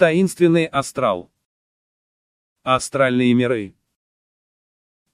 Таинственный астрал. Астральные миры.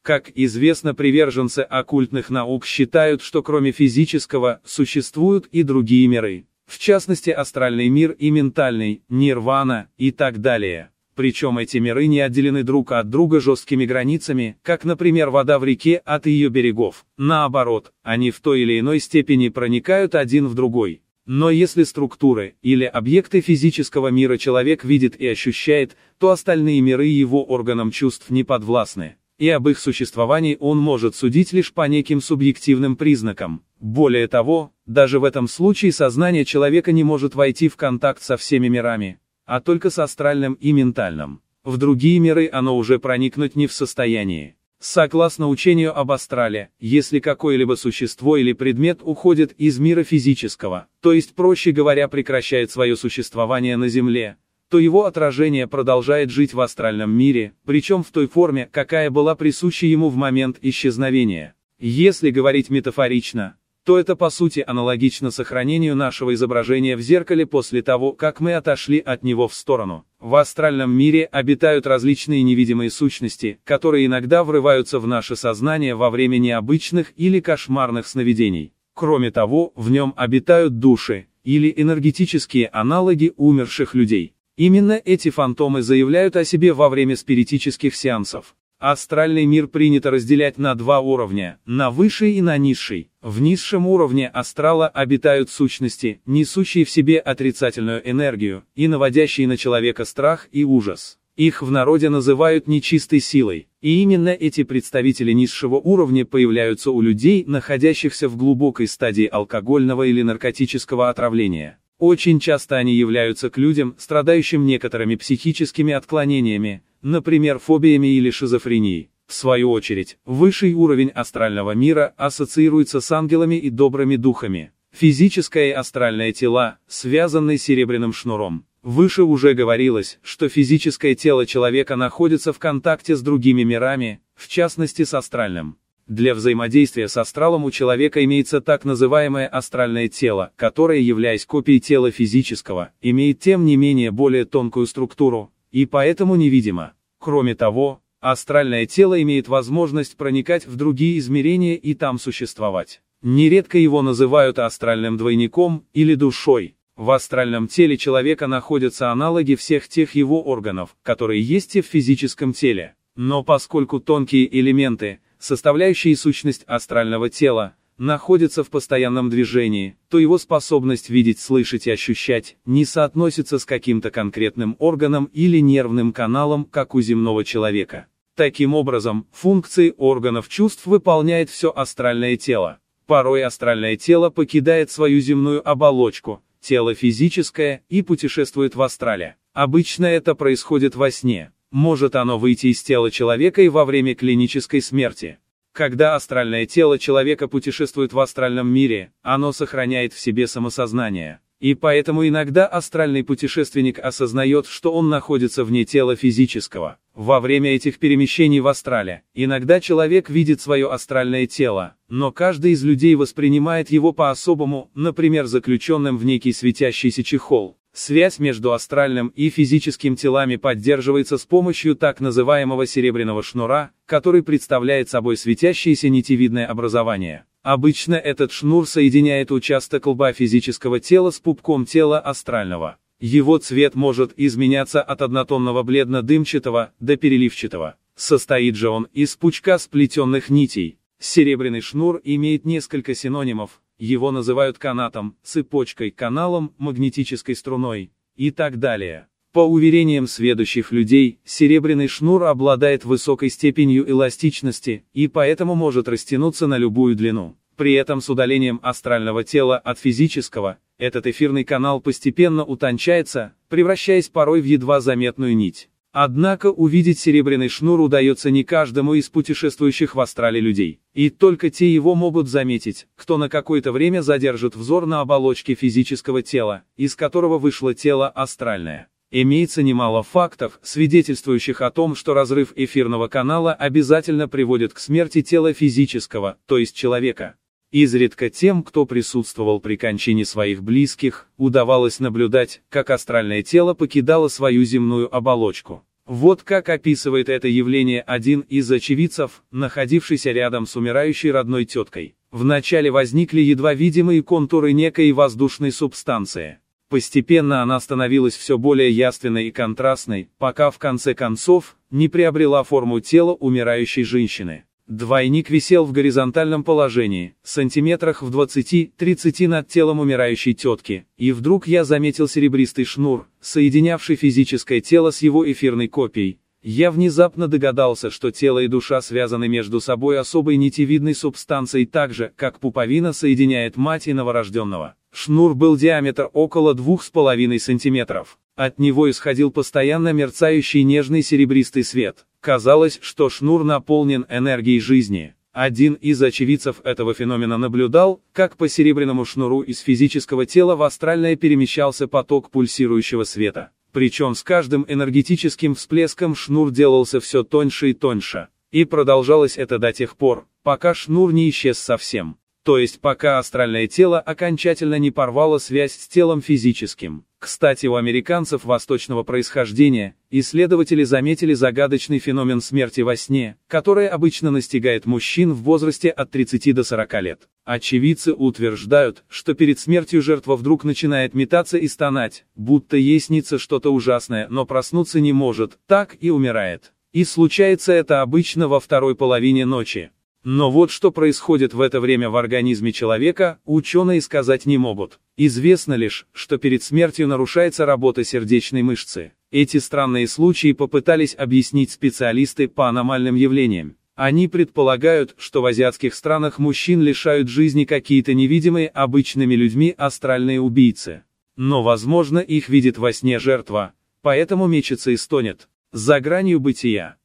Как известно, приверженцы оккультных наук считают, что кроме физического, существуют и другие миры. В частности, астральный мир и ментальный, нирвана и так далее. Причем эти миры не отделены друг от друга жесткими границами, как, например, вода в реке от ее берегов. Наоборот, они в той или иной степени проникают один в другой. Но если структуры или объекты физического мира человек видит и ощущает, то остальные миры его органам чувств не подвластны и об их существовании он может судить лишь по неким субъективным признакам. Более того, даже в этом случае сознание человека не может войти в контакт со всеми мирами, а только с астральным и ментальным. В другие миры оно уже проникнуть не в состоянии. Согласно учению об астрале, если какое-либо существо или предмет уходит из мира физического, то есть, проще говоря, прекращает свое существование на Земле, то его отражение продолжает жить в астральном мире, причем в той форме, какая была присуща ему в момент исчезновения. Если говорить метафорично, то это по сути аналогично сохранению нашего изображения в зеркале после того, как мы отошли от него в сторону. В астральном мире обитают различные невидимые сущности, которые иногда врываются в наше сознание во время необычных или кошмарных сновидений. Кроме того, в нем обитают души, или энергетические аналоги умерших людей. Именно эти фантомы заявляют о себе во время спиритических сеансов. Астральный мир принято разделять на два уровня, на высший и на низший. В низшем уровне астрала обитают сущности, несущие в себе отрицательную энергию, и наводящие на человека страх и ужас. Их в народе называют нечистой силой, и именно эти представители низшего уровня появляются у людей, находящихся в глубокой стадии алкогольного или наркотического отравления. Очень часто они являются к людям, страдающим некоторыми психическими отклонениями, например, фобиями или шизофренией. В свою очередь, высший уровень астрального мира ассоциируется с ангелами и добрыми духами. Физическое и астральное тела, связанные серебряным шнуром. Выше уже говорилось, что физическое тело человека находится в контакте с другими мирами, в частности с астральным. Для взаимодействия с астралом у человека имеется так называемое астральное тело, которое, являясь копией тела физического, имеет тем не менее более тонкую структуру, и поэтому невидимо. Кроме того, астральное тело имеет возможность проникать в другие измерения и там существовать. Нередко его называют астральным двойником или душой. В астральном теле человека находятся аналоги всех тех его органов, которые есть и в физическом теле. Но поскольку тонкие элементы, составляющие сущность астрального тела, находится в постоянном движении, то его способность видеть, слышать и ощущать не соотносится с каким-то конкретным органом или нервным каналом, как у земного человека. Таким образом, функции органов чувств выполняет все астральное тело. Порой астральное тело покидает свою земную оболочку, тело физическое, и путешествует в астрале. Обычно это происходит во сне. Может оно выйти из тела человека и во время клинической смерти. Когда астральное тело человека путешествует в астральном мире, оно сохраняет в себе самосознание. И поэтому иногда астральный путешественник осознает, что он находится вне тела физического. Во время этих перемещений в астрале, иногда человек видит свое астральное тело, но каждый из людей воспринимает его по-особому, например, заключенным в некий светящийся чехол. Связь между астральным и физическим телами поддерживается с помощью так называемого серебряного шнура, который представляет собой светящееся нитевидное образование. Обычно этот шнур соединяет участок лба физического тела с пупком тела астрального. Его цвет может изменяться от однотонного бледно-дымчатого до переливчатого. Состоит же он из пучка сплетенных нитей. Серебряный шнур имеет несколько синонимов, его называют канатом, цепочкой, каналом, магнетической струной и так далее. По уверениям сведущих людей, серебряный шнур обладает высокой степенью эластичности и поэтому может растянуться на любую длину. При этом с удалением астрального тела от физического, этот эфирный канал постепенно утончается, превращаясь порой в едва заметную нить. Однако увидеть серебряный шнур удается не каждому из путешествующих в астрале людей, и только те его могут заметить, кто на какое-то время задержит взор на оболочке физического тела, из которого вышло тело астральное. Имеется немало фактов, свидетельствующих о том, что разрыв эфирного канала обязательно приводит к смерти тела физического, то есть человека. Изредка тем, кто присутствовал при кончине своих близких, удавалось наблюдать, как астральное тело покидало свою земную оболочку. Вот как описывает это явление один из очевидцев, находившийся рядом с умирающей родной теткой. Вначале возникли едва видимые контуры некой воздушной субстанции. Постепенно она становилась все более яственной и контрастной, пока в конце концов, не приобрела форму тела умирающей женщины. Двойник висел в горизонтальном положении, сантиметрах в 20-30 над телом умирающей тетки, и вдруг я заметил серебристый шнур, соединявший физическое тело с его эфирной копией. Я внезапно догадался, что тело и душа связаны между собой особой нитевидной субстанцией так же, как пуповина соединяет мать и новорожденного. Шнур был диаметр около 2,5 сантиметров. От него исходил постоянно мерцающий нежный серебристый свет. Казалось, что шнур наполнен энергией жизни. Один из очевидцев этого феномена наблюдал, как по серебряному шнуру из физического тела в астральное перемещался поток пульсирующего света. Причем с каждым энергетическим всплеском шнур делался все тоньше и тоньше. И продолжалось это до тех пор, пока шнур не исчез совсем. То есть пока астральное тело окончательно не порвало связь с телом физическим. Кстати, у американцев восточного происхождения, исследователи заметили загадочный феномен смерти во сне, который обычно настигает мужчин в возрасте от 30 до 40 лет. Очевидцы утверждают, что перед смертью жертва вдруг начинает метаться и стонать, будто ей снится что-то ужасное, но проснуться не может, так и умирает. И случается это обычно во второй половине ночи. Но вот что происходит в это время в организме человека, ученые сказать не могут. Известно лишь, что перед смертью нарушается работа сердечной мышцы. Эти странные случаи попытались объяснить специалисты по аномальным явлениям. Они предполагают, что в азиатских странах мужчин лишают жизни какие-то невидимые обычными людьми астральные убийцы. Но возможно их видит во сне жертва, поэтому мечется и стонет. За гранью бытия.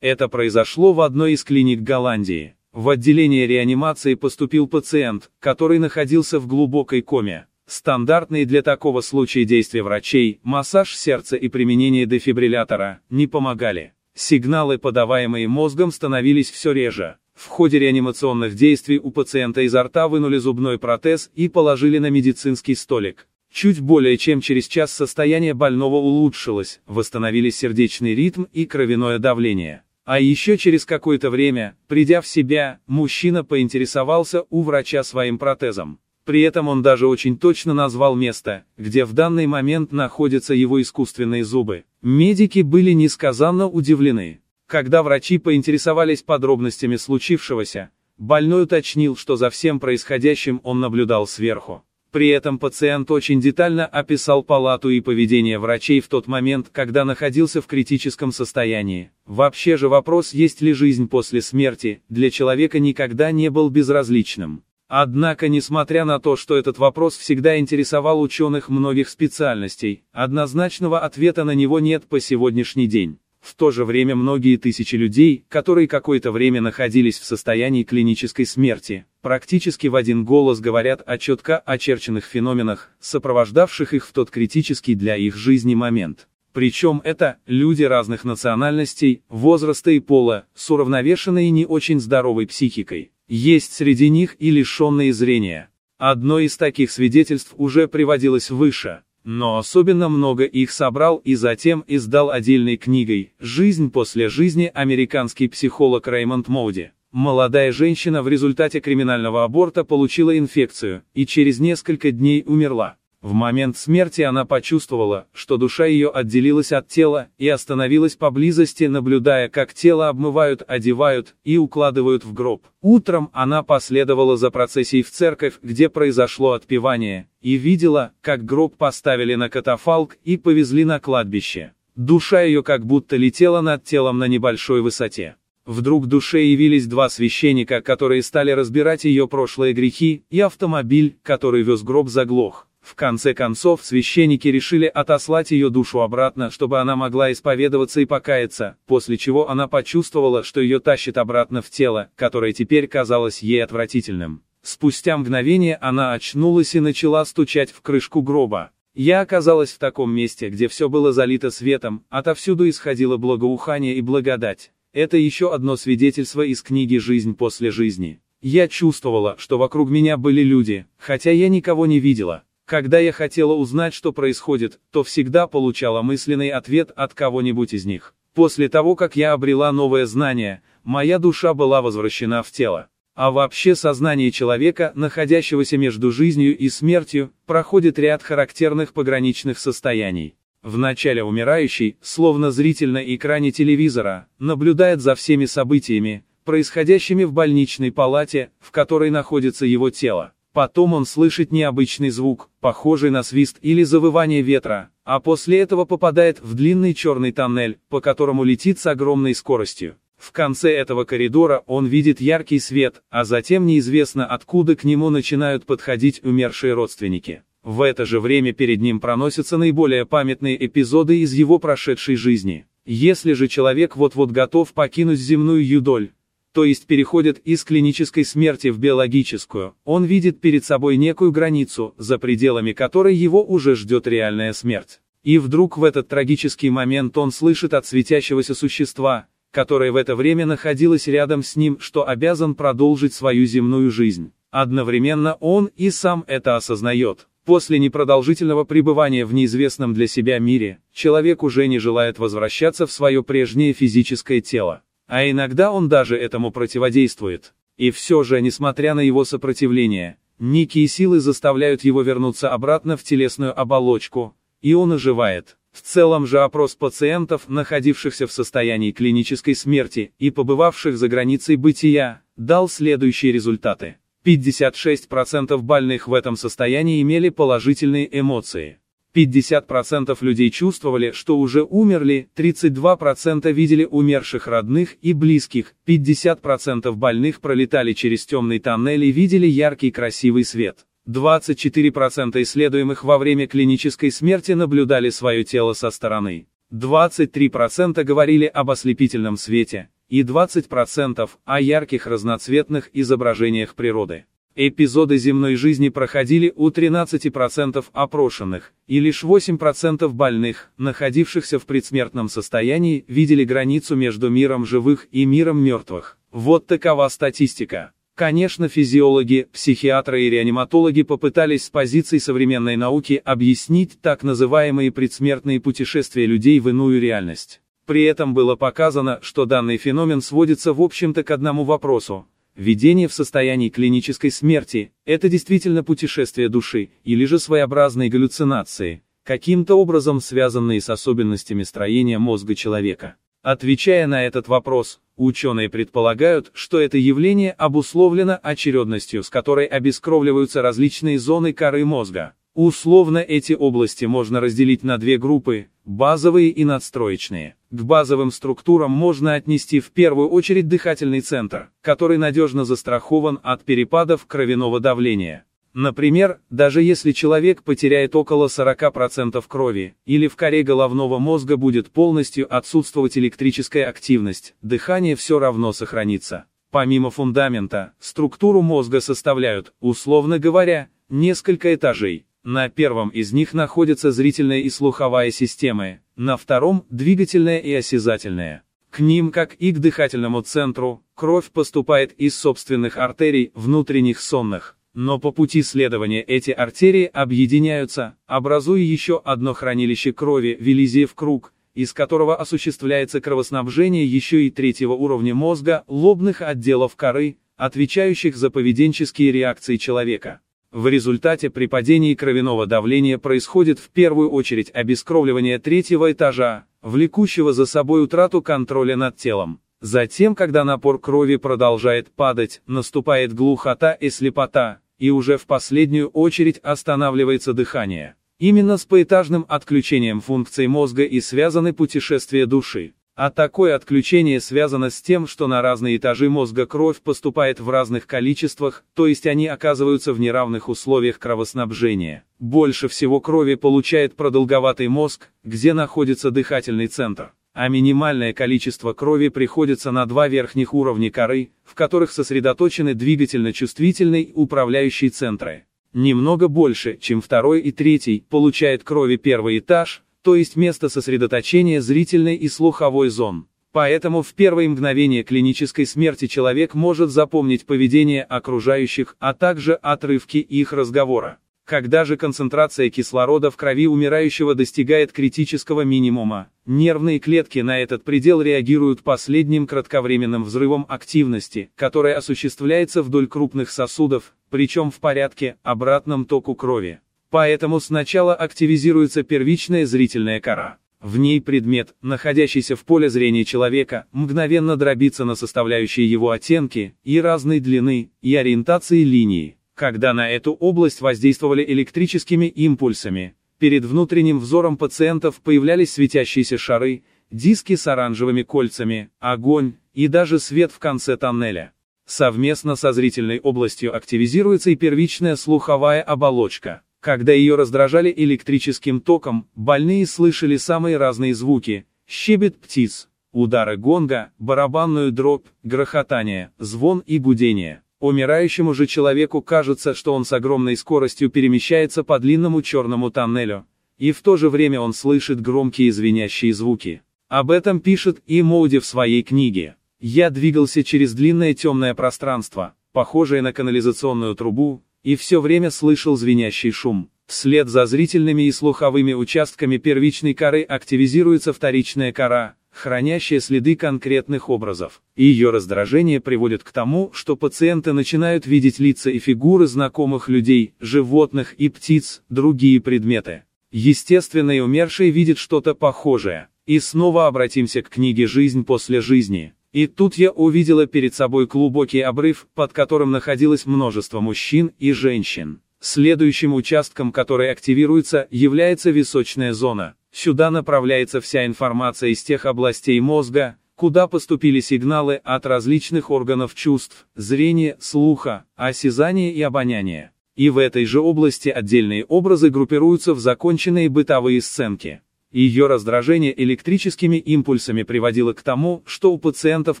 Это произошло в одной из клиник Голландии. В отделение реанимации поступил пациент, который находился в глубокой коме. Стандартные для такого случая действия врачей, массаж сердца и применение дефибриллятора, не помогали. Сигналы, подаваемые мозгом, становились все реже. В ходе реанимационных действий у пациента изо рта вынули зубной протез и положили на медицинский столик. Чуть более чем через час состояние больного улучшилось, восстановились сердечный ритм и кровяное давление. А еще через какое-то время, придя в себя, мужчина поинтересовался у врача своим протезом. При этом он даже очень точно назвал место, где в данный момент находятся его искусственные зубы. Медики были несказанно удивлены. Когда врачи поинтересовались подробностями случившегося, больной уточнил, что за всем происходящим он наблюдал сверху. При этом пациент очень детально описал палату и поведение врачей в тот момент, когда находился в критическом состоянии. Вообще же вопрос, есть ли жизнь после смерти, для человека никогда не был безразличным. Однако, несмотря на то, что этот вопрос всегда интересовал ученых многих специальностей, однозначного ответа на него нет по сегодняшний день. В то же время многие тысячи людей, которые какое-то время находились в состоянии клинической смерти, практически в один голос говорят о четко очерченных феноменах, сопровождавших их в тот критический для их жизни момент. Причем это люди разных национальностей, возраста и пола, с уравновешенной и не очень здоровой психикой. Есть среди них и лишенные зрения. Одно из таких свидетельств уже приводилось выше. Но особенно много их собрал и затем издал отдельной книгой «Жизнь после жизни» американский психолог Реймонд Моуди. Молодая женщина в результате криминального аборта получила инфекцию и через несколько дней умерла. В момент смерти она почувствовала, что душа ее отделилась от тела и остановилась поблизости, наблюдая, как тело обмывают, одевают и укладывают в гроб. Утром она последовала за процессией в церковь, где произошло отпевание, и видела, как гроб поставили на катафалк и повезли на кладбище. Душа ее как будто летела над телом на небольшой высоте. Вдруг душе явились два священника, которые стали разбирать ее прошлые грехи, и автомобиль, который вез гроб заглох. В конце концов, священники решили отослать ее душу обратно, чтобы она могла исповедоваться и покаяться, после чего она почувствовала, что ее тащит обратно в тело, которое теперь казалось ей отвратительным. Спустя мгновение она очнулась и начала стучать в крышку гроба. Я оказалась в таком месте, где все было залито светом, отовсюду исходило благоухание и благодать. Это еще одно свидетельство из книги «Жизнь после жизни». Я чувствовала, что вокруг меня были люди, хотя я никого не видела. Когда я хотела узнать, что происходит, то всегда получала мысленный ответ от кого-нибудь из них. После того, как я обрела новое знание, моя душа была возвращена в тело. А вообще сознание человека, находящегося между жизнью и смертью, проходит ряд характерных пограничных состояний. Вначале умирающий, словно зритель на экране телевизора, наблюдает за всеми событиями, происходящими в больничной палате, в которой находится его тело. Потом он слышит необычный звук, похожий на свист или завывание ветра, а после этого попадает в длинный черный тоннель, по которому летит с огромной скоростью. В конце этого коридора он видит яркий свет, а затем неизвестно откуда к нему начинают подходить умершие родственники. В это же время перед ним проносятся наиболее памятные эпизоды из его прошедшей жизни. Если же человек вот-вот готов покинуть земную юдоль, то есть переходит из клинической смерти в биологическую, он видит перед собой некую границу, за пределами которой его уже ждет реальная смерть. И вдруг в этот трагический момент он слышит от светящегося существа, которое в это время находилось рядом с ним, что обязан продолжить свою земную жизнь. Одновременно он и сам это осознает. После непродолжительного пребывания в неизвестном для себя мире, человек уже не желает возвращаться в свое прежнее физическое тело. А иногда он даже этому противодействует. И все же, несмотря на его сопротивление, некие силы заставляют его вернуться обратно в телесную оболочку, и он оживает. В целом же опрос пациентов, находившихся в состоянии клинической смерти и побывавших за границей бытия, дал следующие результаты. 56% больных в этом состоянии имели положительные эмоции. 50% людей чувствовали, что уже умерли, 32% видели умерших родных и близких, 50% больных пролетали через темный тоннель и видели яркий красивый свет. 24% исследуемых во время клинической смерти наблюдали свое тело со стороны. 23% говорили об ослепительном свете, и 20% о ярких разноцветных изображениях природы. Эпизоды земной жизни проходили у 13% опрошенных, и лишь 8% больных, находившихся в предсмертном состоянии, видели границу между миром живых и миром мертвых. Вот такова статистика. Конечно, физиологи, психиатры и реаниматологи попытались с позиции современной науки объяснить так называемые предсмертные путешествия людей в иную реальность. При этом было показано, что данный феномен сводится в общем-то к одному вопросу. Видение в состоянии клинической смерти – это действительно путешествие души, или же своеобразные галлюцинации, каким-то образом связанные с особенностями строения мозга человека. Отвечая на этот вопрос, ученые предполагают, что это явление обусловлено очередностью, с которой обескровливаются различные зоны коры мозга. Условно эти области можно разделить на две группы – базовые и надстроечные. К базовым структурам можно отнести в первую очередь дыхательный центр, который надежно застрахован от перепадов кровяного давления. Например, даже если человек потеряет около 40% крови, или в коре головного мозга будет полностью отсутствовать электрическая активность, дыхание все равно сохранится. Помимо фундамента, структуру мозга составляют, условно говоря, несколько этажей. На первом из них находятся зрительная и слуховая системы, на втором – двигательная и осязательная. К ним, как и к дыхательному центру, кровь поступает из собственных артерий, внутренних сонных. Но по пути следования эти артерии объединяются, образуя еще одно хранилище крови, Велизиев круг, из которого осуществляется кровоснабжение еще и третьего уровня мозга, лобных отделов коры, отвечающих за поведенческие реакции человека. В результате при падении кровяного давления происходит в первую очередь обескровливание третьего этажа, влекущего за собой утрату контроля над телом. Затем, когда напор крови продолжает падать, наступает глухота и слепота, и уже в последнюю очередь останавливается дыхание. Именно с поэтажным отключением функций мозга и связаны путешествия души. А такое отключение связано с тем, что на разные этажи мозга кровь поступает в разных количествах, то есть они оказываются в неравных условиях кровоснабжения. Больше всего крови получает продолговатый мозг, где находится дыхательный центр а минимальное количество крови приходится на два верхних уровня коры, в которых сосредоточены двигательно-чувствительные управляющие центры. Немного больше, чем второй и третий, получает крови первый этаж, то есть место сосредоточения зрительной и слуховой зон. Поэтому в первые мгновения клинической смерти человек может запомнить поведение окружающих, а также отрывки их разговора. Когда же концентрация кислорода в крови умирающего достигает критического минимума, нервные клетки на этот предел реагируют последним кратковременным взрывом активности, который осуществляется вдоль крупных сосудов, причем в порядке, обратном току крови. Поэтому сначала активизируется первичная зрительная кора. В ней предмет, находящийся в поле зрения человека, мгновенно дробится на составляющие его оттенки, и разной длины, и ориентации линии. Когда на эту область воздействовали электрическими импульсами, перед внутренним взором пациентов появлялись светящиеся шары, диски с оранжевыми кольцами, огонь, и даже свет в конце тоннеля. Совместно со зрительной областью активизируется и первичная слуховая оболочка. Когда ее раздражали электрическим током, больные слышали самые разные звуки, щебет птиц, удары гонга, барабанную дробь, грохотание, звон и гудение. Умирающему же человеку кажется, что он с огромной скоростью перемещается по длинному черному тоннелю, и в то же время он слышит громкие звенящие звуки. Об этом пишет и Моуди в своей книге. Я двигался через длинное темное пространство, похожее на канализационную трубу, и все время слышал звенящий шум. Вслед за зрительными и слуховыми участками первичной коры активизируется вторичная кора, хранящая следы конкретных образов. Ее раздражение приводит к тому, что пациенты начинают видеть лица и фигуры знакомых людей, животных и птиц, другие предметы. Естественно и умерший видит что-то похожее. И снова обратимся к книге «Жизнь после жизни». И тут я увидела перед собой глубокий обрыв, под которым находилось множество мужчин и женщин. Следующим участком, который активируется, является височная зона. Сюда направляется вся информация из тех областей мозга, куда поступили сигналы от различных органов чувств, зрения, слуха, осязания и обоняния. И в этой же области отдельные образы группируются в законченные бытовые сценки. Ее раздражение электрическими импульсами приводило к тому, что у пациентов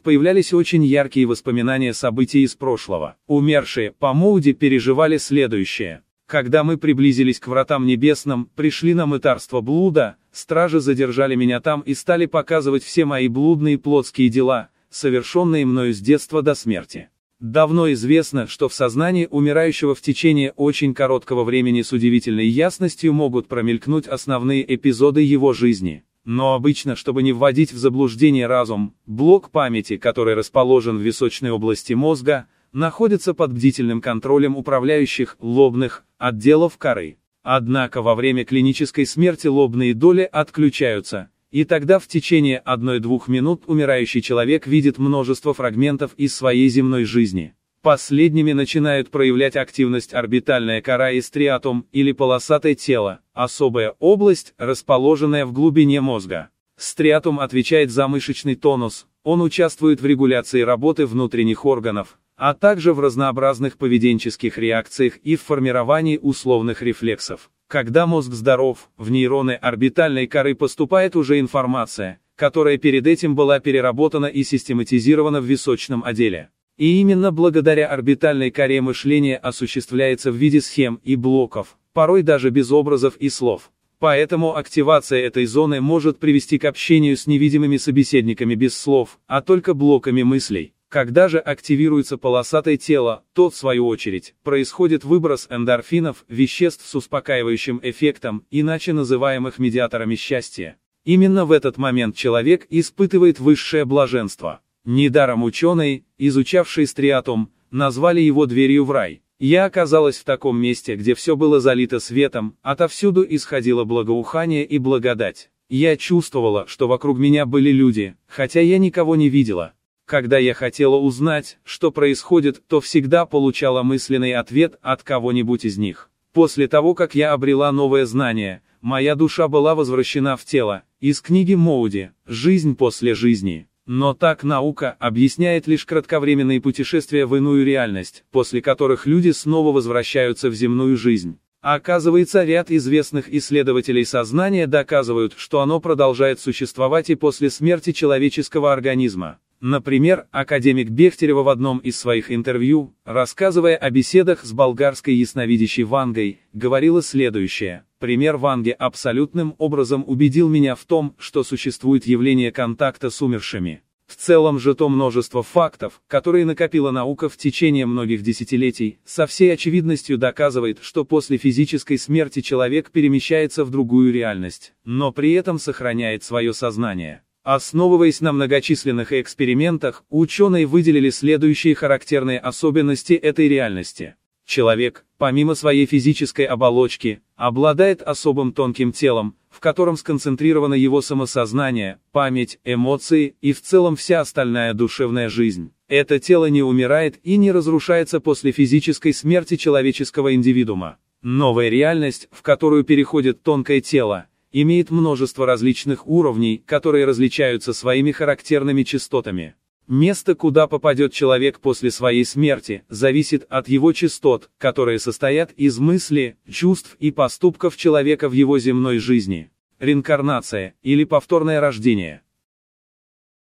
появлялись очень яркие воспоминания событий из прошлого. Умершие по Моуди переживали следующее. Когда мы приблизились к вратам небесным, пришли на мытарство блуда, стражи задержали меня там и стали показывать все мои блудные плотские дела, совершенные мною с детства до смерти. Давно известно, что в сознании умирающего в течение очень короткого времени с удивительной ясностью могут промелькнуть основные эпизоды его жизни. Но обычно, чтобы не вводить в заблуждение разум, блок памяти, который расположен в височной области мозга, находится под бдительным контролем управляющих лобных отделов коры. Однако во время клинической смерти лобные доли отключаются, и тогда в течение 1-2 минут умирающий человек видит множество фрагментов из своей земной жизни. Последними начинают проявлять активность орбитальная кора и стриатум, или полосатое тело, особая область, расположенная в глубине мозга. Стриатум отвечает за мышечный тонус, он участвует в регуляции работы внутренних органов, а также в разнообразных поведенческих реакциях и в формировании условных рефлексов. Когда мозг здоров, в нейроны орбитальной коры поступает уже информация, которая перед этим была переработана и систематизирована в височном отделе. И именно благодаря орбитальной коре мышление осуществляется в виде схем и блоков, порой даже без образов и слов. Поэтому активация этой зоны может привести к общению с невидимыми собеседниками без слов, а только блоками мыслей. Когда же активируется полосатое тело, то, в свою очередь, происходит выброс эндорфинов, веществ с успокаивающим эффектом, иначе называемых медиаторами счастья. Именно в этот момент человек испытывает высшее блаженство. Недаром ученые, изучавшие стриатум, назвали его дверью в рай. Я оказалась в таком месте, где все было залито светом, отовсюду исходило благоухание и благодать. Я чувствовала, что вокруг меня были люди, хотя я никого не видела. Когда я хотела узнать, что происходит, то всегда получала мысленный ответ от кого-нибудь из них. После того, как я обрела новое знание, моя душа была возвращена в тело, из книги Моуди «Жизнь после жизни». Но так наука объясняет лишь кратковременные путешествия в иную реальность, после которых люди снова возвращаются в земную жизнь. А оказывается, ряд известных исследователей сознания доказывают, что оно продолжает существовать и после смерти человеческого организма. Например, академик Бехтерева в одном из своих интервью, рассказывая о беседах с болгарской ясновидящей Вангой, говорила следующее. Пример Ванги абсолютным образом убедил меня в том, что существует явление контакта с умершими. В целом же то множество фактов, которые накопила наука в течение многих десятилетий, со всей очевидностью доказывает, что после физической смерти человек перемещается в другую реальность, но при этом сохраняет свое сознание. Основываясь на многочисленных экспериментах, ученые выделили следующие характерные особенности этой реальности. Человек, помимо своей физической оболочки, обладает особым тонким телом, в котором сконцентрировано его самосознание, память, эмоции и в целом вся остальная душевная жизнь. Это тело не умирает и не разрушается после физической смерти человеческого индивидуума. Новая реальность, в которую переходит тонкое тело, имеет множество различных уровней, которые различаются своими характерными частотами. Место, куда попадет человек после своей смерти, зависит от его частот, которые состоят из мысли, чувств и поступков человека в его земной жизни. Реинкарнация, или повторное рождение.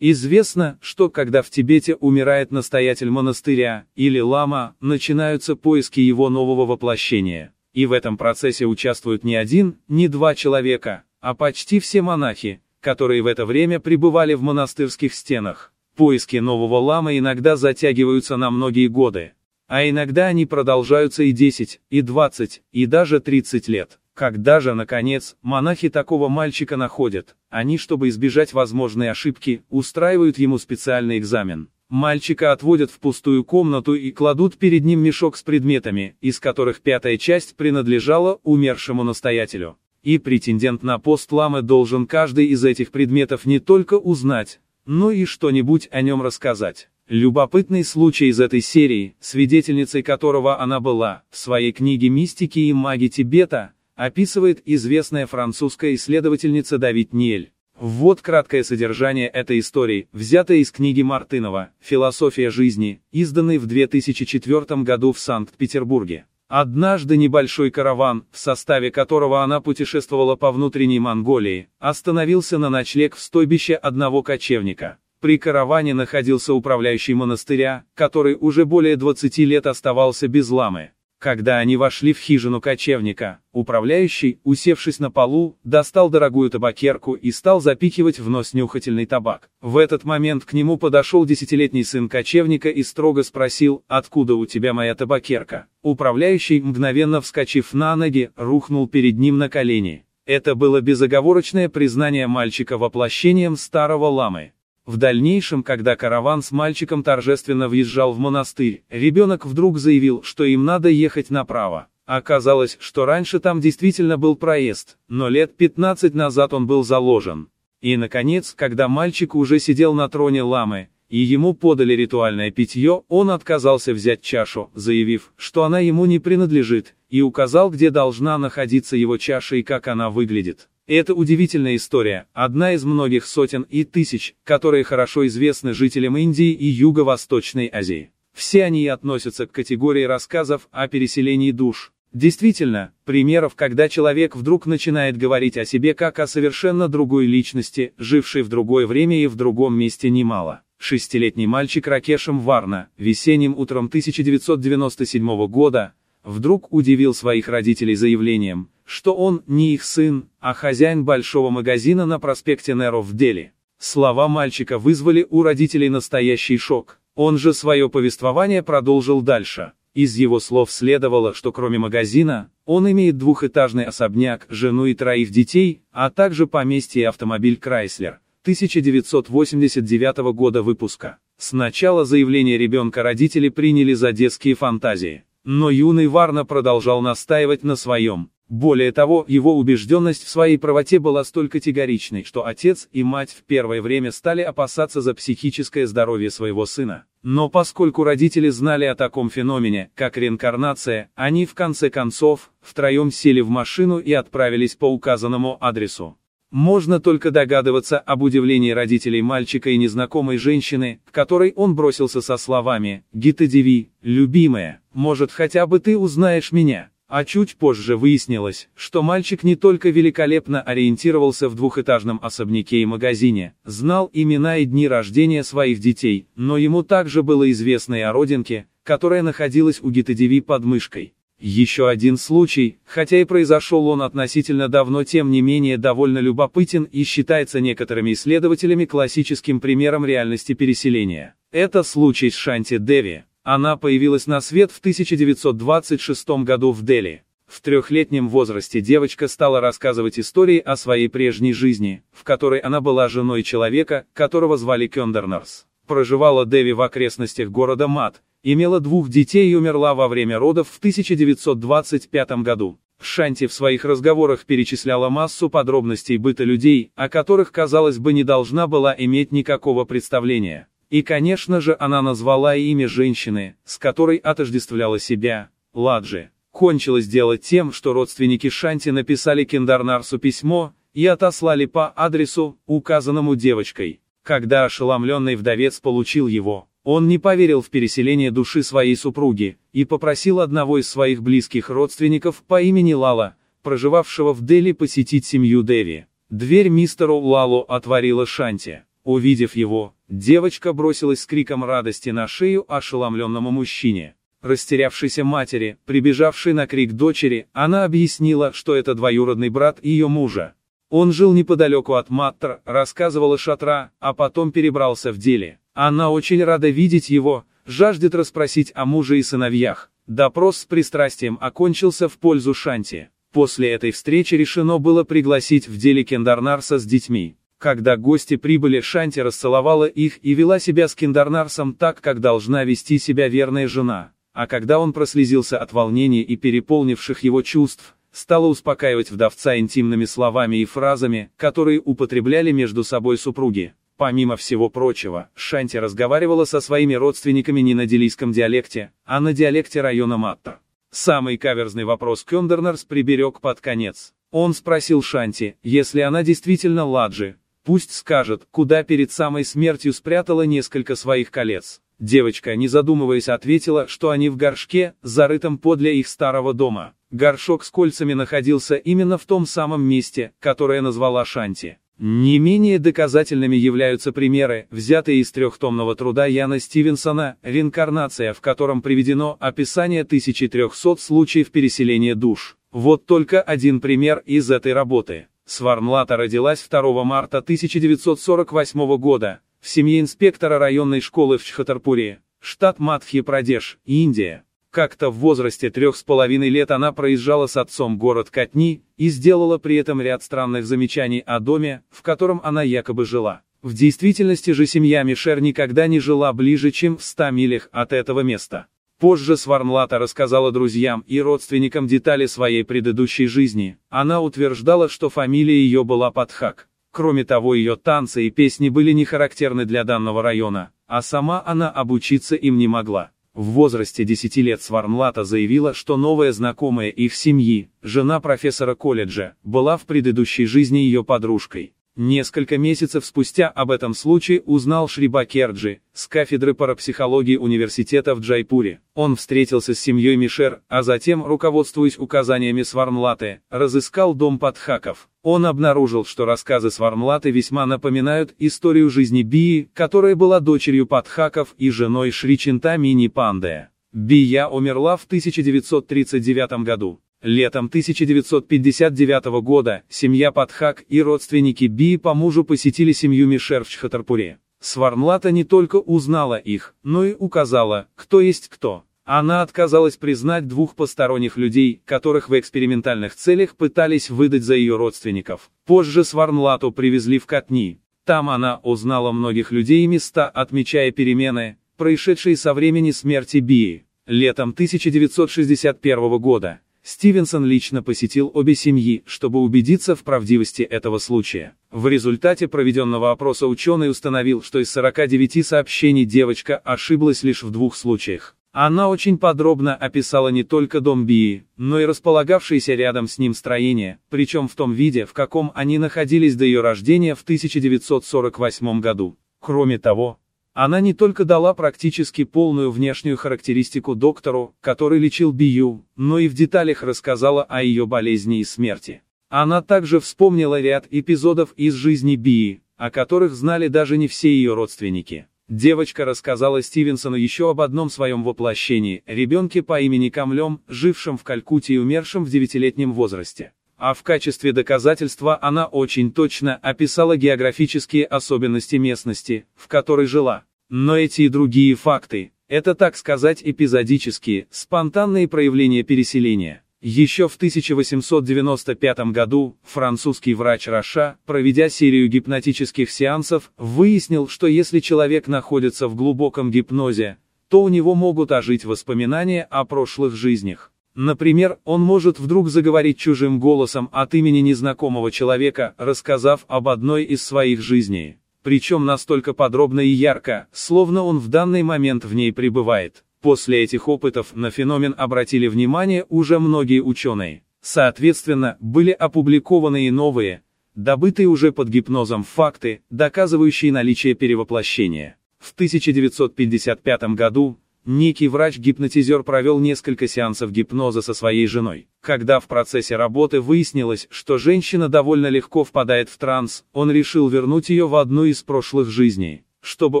Известно, что когда в Тибете умирает настоятель монастыря, или лама, начинаются поиски его нового воплощения. И в этом процессе участвуют не один, не два человека, а почти все монахи, которые в это время пребывали в монастырских стенах. Поиски нового ламы иногда затягиваются на многие годы. А иногда они продолжаются и 10, и 20, и даже 30 лет. Когда же, наконец, монахи такого мальчика находят, они, чтобы избежать возможной ошибки, устраивают ему специальный экзамен. Мальчика отводят в пустую комнату и кладут перед ним мешок с предметами, из которых пятая часть принадлежала умершему настоятелю. И претендент на пост ламы должен каждый из этих предметов не только узнать, но и что-нибудь о нем рассказать. Любопытный случай из этой серии, свидетельницей которого она была, в своей книге «Мистики и маги Тибета», описывает известная французская исследовательница Давид Ниэль. Вот краткое содержание этой истории, взятое из книги Мартынова «Философия жизни», изданной в 2004 году в Санкт-Петербурге. Однажды небольшой караван, в составе которого она путешествовала по внутренней Монголии, остановился на ночлег в стойбище одного кочевника. При караване находился управляющий монастыря, который уже более 20 лет оставался без ламы. Когда они вошли в хижину кочевника, управляющий, усевшись на полу, достал дорогую табакерку и стал запихивать в нос нюхательный табак. В этот момент к нему подошел десятилетний сын кочевника и строго спросил, «Откуда у тебя моя табакерка?» Управляющий, мгновенно вскочив на ноги, рухнул перед ним на колени. Это было безоговорочное признание мальчика воплощением старого ламы. В дальнейшем, когда караван с мальчиком торжественно въезжал в монастырь, ребенок вдруг заявил, что им надо ехать направо. Оказалось, что раньше там действительно был проезд, но лет 15 назад он был заложен. И, наконец, когда мальчик уже сидел на троне ламы, и ему подали ритуальное питье, он отказался взять чашу, заявив, что она ему не принадлежит, и указал, где должна находиться его чаша и как она выглядит. Это удивительная история, одна из многих сотен и тысяч, которые хорошо известны жителям Индии и Юго-Восточной Азии. Все они относятся к категории рассказов о переселении душ. Действительно, примеров, когда человек вдруг начинает говорить о себе как о совершенно другой личности, жившей в другое время и в другом месте немало. Шестилетний мальчик Ракешем Варна, весенним утром 1997 года, вдруг удивил своих родителей заявлением, что он не их сын, а хозяин большого магазина на проспекте Неро в Дели. Слова мальчика вызвали у родителей настоящий шок. Он же свое повествование продолжил дальше. Из его слов следовало, что кроме магазина, он имеет двухэтажный особняк, жену и троих детей, а также поместье и автомобиль Крайслер, 1989 года выпуска. Сначала заявление ребенка родители приняли за детские фантазии, но юный Варна продолжал настаивать на своем. Более того, его убежденность в своей правоте была столь категоричной, что отец и мать в первое время стали опасаться за психическое здоровье своего сына. Но поскольку родители знали о таком феномене, как реинкарнация, они в конце концов, втроем сели в машину и отправились по указанному адресу. Можно только догадываться об удивлении родителей мальчика и незнакомой женщины, к которой он бросился со словами «Гита Деви, любимая, может хотя бы ты узнаешь меня». А чуть позже выяснилось, что мальчик не только великолепно ориентировался в двухэтажном особняке и магазине, знал имена и дни рождения своих детей, но ему также было известно и о родинке, которая находилась у Гитадеви под мышкой. Еще один случай, хотя и произошел он относительно давно, тем не менее довольно любопытен и считается некоторыми исследователями классическим примером реальности переселения. Это случай с Шанти Деви. Она появилась на свет в 1926 году в Дели. В трехлетнем возрасте девочка стала рассказывать истории о своей прежней жизни, в которой она была женой человека, которого звали Кендернерс. Проживала Деви в окрестностях города Мат, имела двух детей и умерла во время родов в 1925 году. Шанти в своих разговорах перечисляла массу подробностей быта людей, о которых, казалось бы, не должна была иметь никакого представления. И, конечно же, она назвала имя женщины, с которой отождествляла себя, Ладжи. Кончилось дело тем, что родственники Шанти написали Кендарнарсу письмо и отослали по адресу, указанному девочкой. Когда ошеломленный вдовец получил его, он не поверил в переселение души своей супруги и попросил одного из своих близких родственников по имени Лала, проживавшего в Дели, посетить семью Деви. Дверь мистеру Лалу отворила Шанти. Увидев его, девочка бросилась с криком радости на шею ошеломленному мужчине. Растерявшейся матери, прибежавшей на крик дочери, она объяснила, что это двоюродный брат ее мужа. Он жил неподалеку от Маттер, рассказывала Шатра, а потом перебрался в деле. Она очень рада видеть его, жаждет расспросить о муже и сыновьях. Допрос с пристрастием окончился в пользу Шанти. После этой встречи решено было пригласить в деле Кендарнарса с детьми. Когда гости прибыли, Шанти расцеловала их и вела себя с Киндарнарсом так, как должна вести себя верная жена. А когда он прослезился от волнения и переполнивших его чувств, стала успокаивать вдовца интимными словами и фразами, которые употребляли между собой супруги. Помимо всего прочего, Шанти разговаривала со своими родственниками не на делийском диалекте, а на диалекте района Матта. Самый каверзный вопрос Кёндернерс приберег под конец. Он спросил Шанти, если она действительно Ладжи, Пусть скажет, куда перед самой смертью спрятала несколько своих колец. Девочка, не задумываясь, ответила, что они в горшке, зарытом подле их старого дома. Горшок с кольцами находился именно в том самом месте, которое назвала Шанти. Не менее доказательными являются примеры, взятые из трехтомного труда Яна Стивенсона «Реинкарнация», в котором приведено описание 1300 случаев переселения душ. Вот только один пример из этой работы. Свармлата родилась 2 марта 1948 года, в семье инспектора районной школы в Чхатарпуре, штат Мадхи-Прадеш, Индия. Как-то в возрасте трех с половиной лет она проезжала с отцом город Катни, и сделала при этом ряд странных замечаний о доме, в котором она якобы жила. В действительности же семья Мишер никогда не жила ближе, чем в 100 милях от этого места. Позже Свармлата рассказала друзьям и родственникам детали своей предыдущей жизни. Она утверждала, что фамилия ее была Подхак. Кроме того, ее танцы и песни были не характерны для данного района, а сама она обучиться им не могла. В возрасте 10 лет Свармлата заявила, что новая знакомая их семьи, жена профессора колледжа, была в предыдущей жизни ее подружкой. Несколько месяцев спустя об этом случае узнал Шриба Керджи, с кафедры парапсихологии университета в Джайпуре. Он встретился с семьей Мишер, а затем, руководствуясь указаниями Свармлаты, разыскал дом подхаков. Он обнаружил, что рассказы Свармлаты весьма напоминают историю жизни Бии, которая была дочерью подхаков и женой Шри Чинта Мини Панде. Бия умерла в 1939 году. Летом 1959 года семья Падхак и родственники Би по мужу посетили семью Мишер в Чхатарпуре. Свармлата не только узнала их, но и указала, кто есть кто. Она отказалась признать двух посторонних людей, которых в экспериментальных целях пытались выдать за ее родственников. Позже Свармлату привезли в Катни. Там она узнала многих людей и места, отмечая перемены, происшедшие со времени смерти Бии. Летом 1961 года Стивенсон лично посетил обе семьи, чтобы убедиться в правдивости этого случая. В результате проведенного опроса ученый установил, что из 49 сообщений девочка ошиблась лишь в двух случаях. Она очень подробно описала не только дом Бии, но и располагавшееся рядом с ним строение, причем в том виде, в каком они находились до ее рождения в 1948 году. Кроме того, Она не только дала практически полную внешнюю характеристику доктору, который лечил Бию, но и в деталях рассказала о ее болезни и смерти. Она также вспомнила ряд эпизодов из жизни Бии, о которых знали даже не все ее родственники. Девочка рассказала Стивенсону еще об одном своем воплощении, ребенке по имени Камлем, жившем в Калькутте и умершем в девятилетнем возрасте. А в качестве доказательства она очень точно описала географические особенности местности, в которой жила. Но эти и другие факты, это так сказать эпизодические, спонтанные проявления переселения. Еще в 1895 году французский врач Раша, проведя серию гипнотических сеансов, выяснил, что если человек находится в глубоком гипнозе, то у него могут ожить воспоминания о прошлых жизнях. Например, он может вдруг заговорить чужим голосом от имени незнакомого человека, рассказав об одной из своих жизней причем настолько подробно и ярко, словно он в данный момент в ней пребывает. После этих опытов на феномен обратили внимание уже многие ученые. Соответственно, были опубликованы и новые, добытые уже под гипнозом факты, доказывающие наличие перевоплощения. В 1955 году, Некий врач-гипнотизер провел несколько сеансов гипноза со своей женой. Когда в процессе работы выяснилось, что женщина довольно легко впадает в транс, он решил вернуть ее в одну из прошлых жизней. Чтобы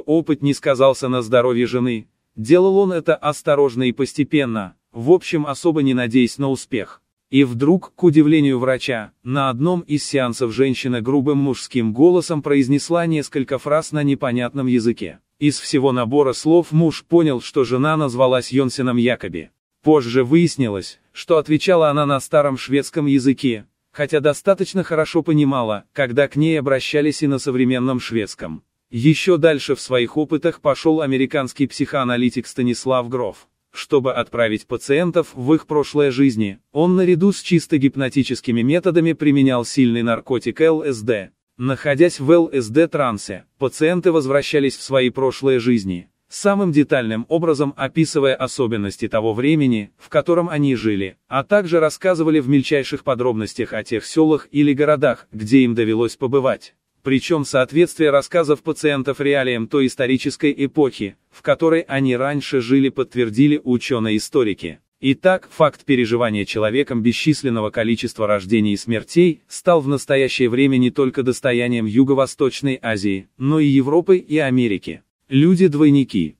опыт не сказался на здоровье жены, делал он это осторожно и постепенно, в общем особо не надеясь на успех. И вдруг, к удивлению врача, на одном из сеансов женщина грубым мужским голосом произнесла несколько фраз на непонятном языке. Из всего набора слов муж понял, что жена назвалась Йонсеном Якоби. Позже выяснилось, что отвечала она на старом шведском языке, хотя достаточно хорошо понимала, когда к ней обращались и на современном шведском. Еще дальше в своих опытах пошел американский психоаналитик Станислав Гроф. Чтобы отправить пациентов в их прошлое жизни, он наряду с чисто гипнотическими методами применял сильный наркотик ЛСД, Находясь в ЛСД-трансе, пациенты возвращались в свои прошлые жизни, самым детальным образом описывая особенности того времени, в котором они жили, а также рассказывали в мельчайших подробностях о тех селах или городах, где им довелось побывать. Причем соответствие рассказов пациентов реалиям той исторической эпохи, в которой они раньше жили подтвердили ученые-историки. Итак, факт переживания человеком бесчисленного количества рождений и смертей стал в настоящее время не только достоянием Юго-Восточной Азии, но и Европы и Америки. Люди-двойники.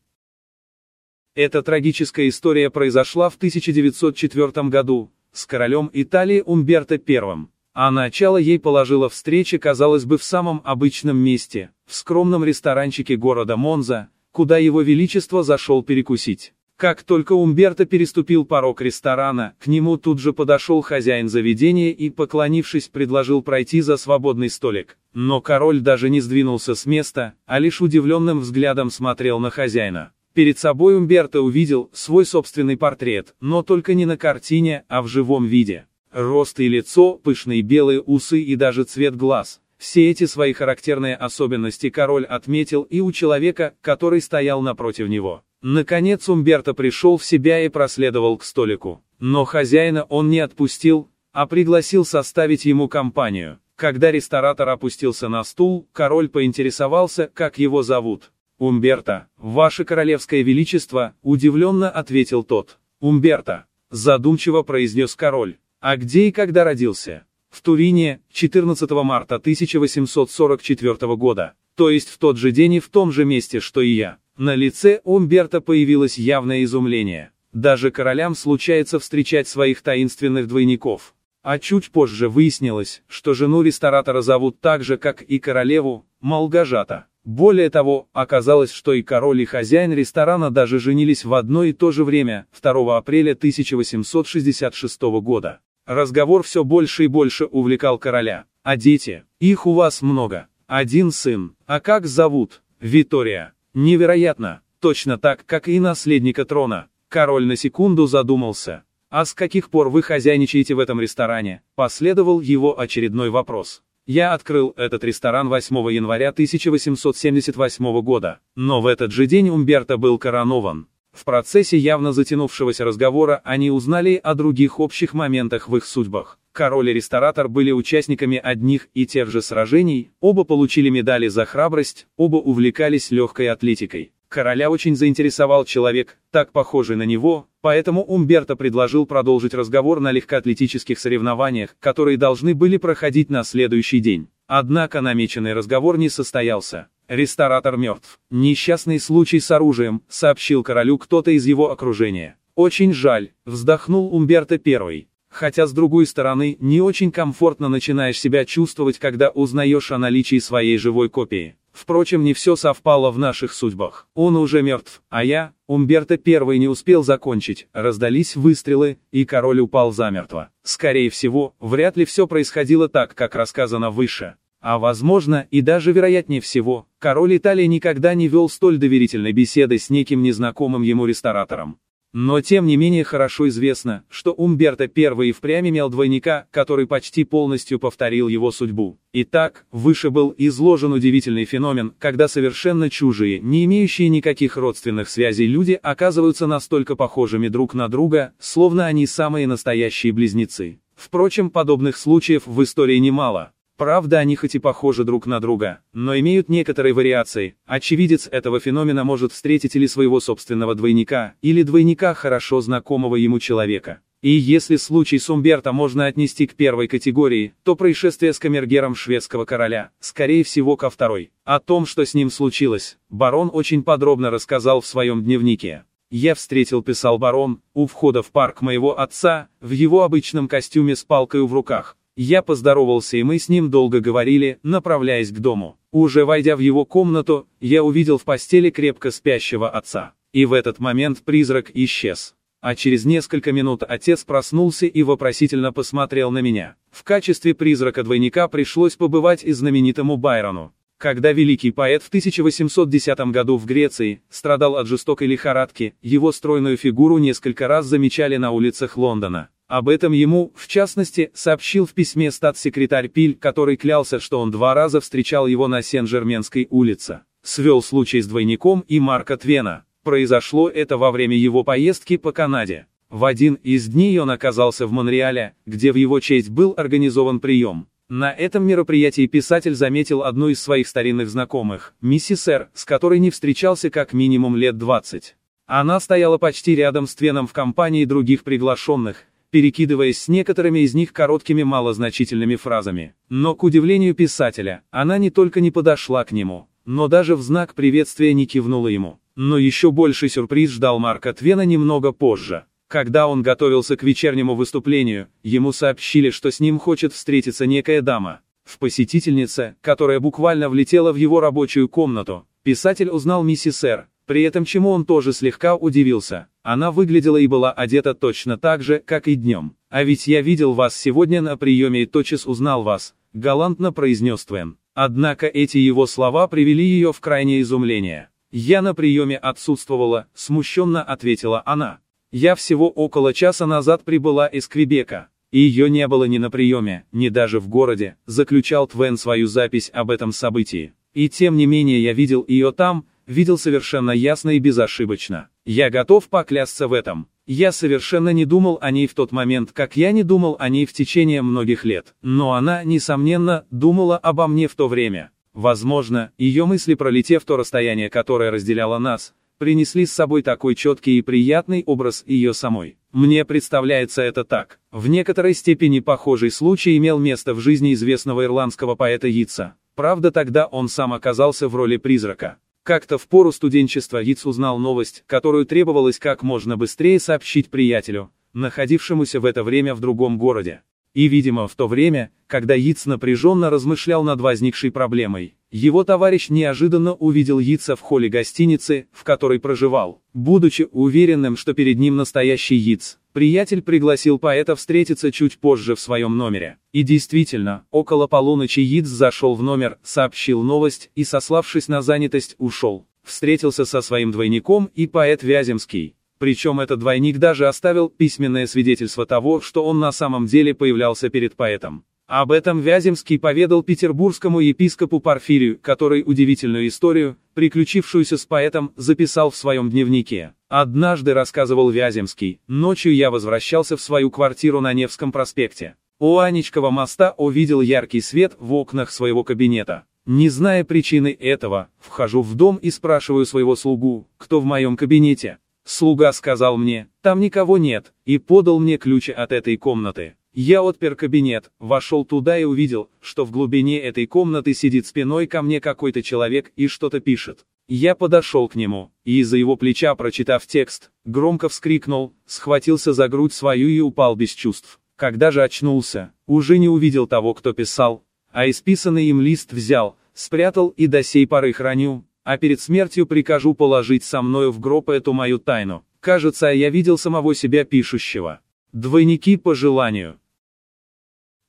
Эта трагическая история произошла в 1904 году с королем Италии Умберто I, а начало ей положила встреча, казалось бы, в самом обычном месте, в скромном ресторанчике города Монза, куда его величество зашел перекусить. Как только Умберто переступил порог ресторана, к нему тут же подошел хозяин заведения и, поклонившись, предложил пройти за свободный столик. Но король даже не сдвинулся с места, а лишь удивленным взглядом смотрел на хозяина. Перед собой Умберто увидел свой собственный портрет, но только не на картине, а в живом виде. Рост и лицо, пышные белые усы и даже цвет глаз. Все эти свои характерные особенности король отметил и у человека, который стоял напротив него. Наконец Умберто пришел в себя и проследовал к столику. Но хозяина он не отпустил, а пригласил составить ему компанию. Когда ресторатор опустился на стул, король поинтересовался, как его зовут. «Умберто, ваше королевское величество», — удивленно ответил тот. «Умберто», — задумчиво произнес король. «А где и когда родился?» «В Турине, 14 марта 1844 года, то есть в тот же день и в том же месте, что и я». На лице Умберто появилось явное изумление. Даже королям случается встречать своих таинственных двойников. А чуть позже выяснилось, что жену ресторатора зовут так же, как и королеву, Малгажата. Более того, оказалось, что и король и хозяин ресторана даже женились в одно и то же время, 2 апреля 1866 года. Разговор все больше и больше увлекал короля. А дети? Их у вас много. Один сын. А как зовут? Витория. Невероятно, точно так, как и наследника трона. Король на секунду задумался. А с каких пор вы хозяйничаете в этом ресторане? Последовал его очередной вопрос. Я открыл этот ресторан 8 января 1878 года, но в этот же день Умберто был коронован. В процессе явно затянувшегося разговора они узнали о других общих моментах в их судьбах. Король и ресторатор были участниками одних и тех же сражений, оба получили медали за храбрость, оба увлекались легкой атлетикой. Короля очень заинтересовал человек, так похожий на него, поэтому Умберто предложил продолжить разговор на легкоатлетических соревнованиях, которые должны были проходить на следующий день. Однако намеченный разговор не состоялся. Ресторатор мертв. Несчастный случай с оружием, сообщил королю кто-то из его окружения. Очень жаль, вздохнул Умберто I. Хотя с другой стороны, не очень комфортно начинаешь себя чувствовать, когда узнаешь о наличии своей живой копии. Впрочем, не все совпало в наших судьбах. Он уже мертв, а я, Умберто I не успел закончить, раздались выстрелы, и король упал замертво. Скорее всего, вряд ли все происходило так, как рассказано выше. А возможно, и даже вероятнее всего, король Италии никогда не вел столь доверительной беседы с неким незнакомым ему ресторатором. Но тем не менее хорошо известно, что Умберто I и впрямь имел двойника, который почти полностью повторил его судьбу. Итак, выше был изложен удивительный феномен, когда совершенно чужие, не имеющие никаких родственных связей люди оказываются настолько похожими друг на друга, словно они самые настоящие близнецы. Впрочем, подобных случаев в истории немало. Правда, они хоть и похожи друг на друга, но имеют некоторые вариации. Очевидец этого феномена может встретить или своего собственного двойника, или двойника хорошо знакомого ему человека. И если случай с Умберто можно отнести к первой категории, то происшествие с камергером шведского короля, скорее всего ко второй. О том, что с ним случилось, барон очень подробно рассказал в своем дневнике. Я встретил, писал барон, у входа в парк моего отца, в его обычном костюме с палкой в руках. Я поздоровался и мы с ним долго говорили, направляясь к дому. Уже войдя в его комнату, я увидел в постели крепко спящего отца. И в этот момент призрак исчез. А через несколько минут отец проснулся и вопросительно посмотрел на меня. В качестве призрака-двойника пришлось побывать и знаменитому Байрону. Когда великий поэт в 1810 году в Греции страдал от жестокой лихорадки, его стройную фигуру несколько раз замечали на улицах Лондона. Об этом ему, в частности, сообщил в письме статс-секретарь Пиль, который клялся, что он два раза встречал его на Сен-Жерменской улице. Свел случай с двойником и Марка Твена. Произошло это во время его поездки по Канаде. В один из дней он оказался в Монреале, где в его честь был организован прием. На этом мероприятии писатель заметил одну из своих старинных знакомых, миссис Р, с которой не встречался как минимум лет 20. Она стояла почти рядом с Твеном в компании других приглашенных, перекидываясь с некоторыми из них короткими малозначительными фразами. Но, к удивлению писателя, она не только не подошла к нему, но даже в знак приветствия не кивнула ему. Но еще больший сюрприз ждал Марка Твена немного позже. Когда он готовился к вечернему выступлению, ему сообщили, что с ним хочет встретиться некая дама. В посетительнице, которая буквально влетела в его рабочую комнату, писатель узнал миссис Р, при этом чему он тоже слегка удивился. Она выглядела и была одета точно так же, как и днем. «А ведь я видел вас сегодня на приеме и тотчас узнал вас», — галантно произнес Твен. Однако эти его слова привели ее в крайнее изумление. «Я на приеме отсутствовала», — смущенно ответила она. «Я всего около часа назад прибыла из Квебека. И ее не было ни на приеме, ни даже в городе», — заключал Твен свою запись об этом событии. «И тем не менее я видел ее там, видел совершенно ясно и безошибочно. Я готов поклясться в этом. Я совершенно не думал о ней в тот момент, как я не думал о ней в течение многих лет. Но она, несомненно, думала обо мне в то время. Возможно, ее мысли, пролетев то расстояние, которое разделяло нас, принесли с собой такой четкий и приятный образ ее самой. Мне представляется это так. В некоторой степени похожий случай имел место в жизни известного ирландского поэта Йитса. Правда, тогда он сам оказался в роли призрака. Как-то в пору студенчества Яц узнал новость, которую требовалось как можно быстрее сообщить приятелю, находившемуся в это время в другом городе. И, видимо, в то время, когда Яц напряженно размышлял над возникшей проблемой, его товарищ неожиданно увидел Яца в холле гостиницы, в которой проживал. Будучи уверенным, что перед ним настоящий Яц, приятель пригласил поэта встретиться чуть позже в своем номере. И действительно, около полуночи Яц зашел в номер, сообщил новость и, сославшись на занятость, ушел. Встретился со своим двойником и поэт Вяземский. Причем этот двойник даже оставил письменное свидетельство того, что он на самом деле появлялся перед поэтом. Об этом Вяземский поведал петербургскому епископу Порфирию, который удивительную историю, приключившуюся с поэтом, записал в своем дневнике. Однажды, рассказывал Вяземский, ночью я возвращался в свою квартиру на Невском проспекте. У Анечкова моста увидел яркий свет в окнах своего кабинета. Не зная причины этого, вхожу в дом и спрашиваю своего слугу, кто в моем кабинете. Слуга сказал мне, там никого нет, и подал мне ключи от этой комнаты. Я отпер кабинет, вошел туда и увидел, что в глубине этой комнаты сидит спиной ко мне какой-то человек и что-то пишет. Я подошел к нему, и из-за его плеча, прочитав текст, громко вскрикнул, схватился за грудь свою и упал без чувств. Когда же очнулся, уже не увидел того, кто писал, а исписанный им лист взял, спрятал и до сей поры храню, а перед смертью прикажу положить со мною в гроб эту мою тайну. Кажется, я видел самого себя пишущего. Двойники по желанию.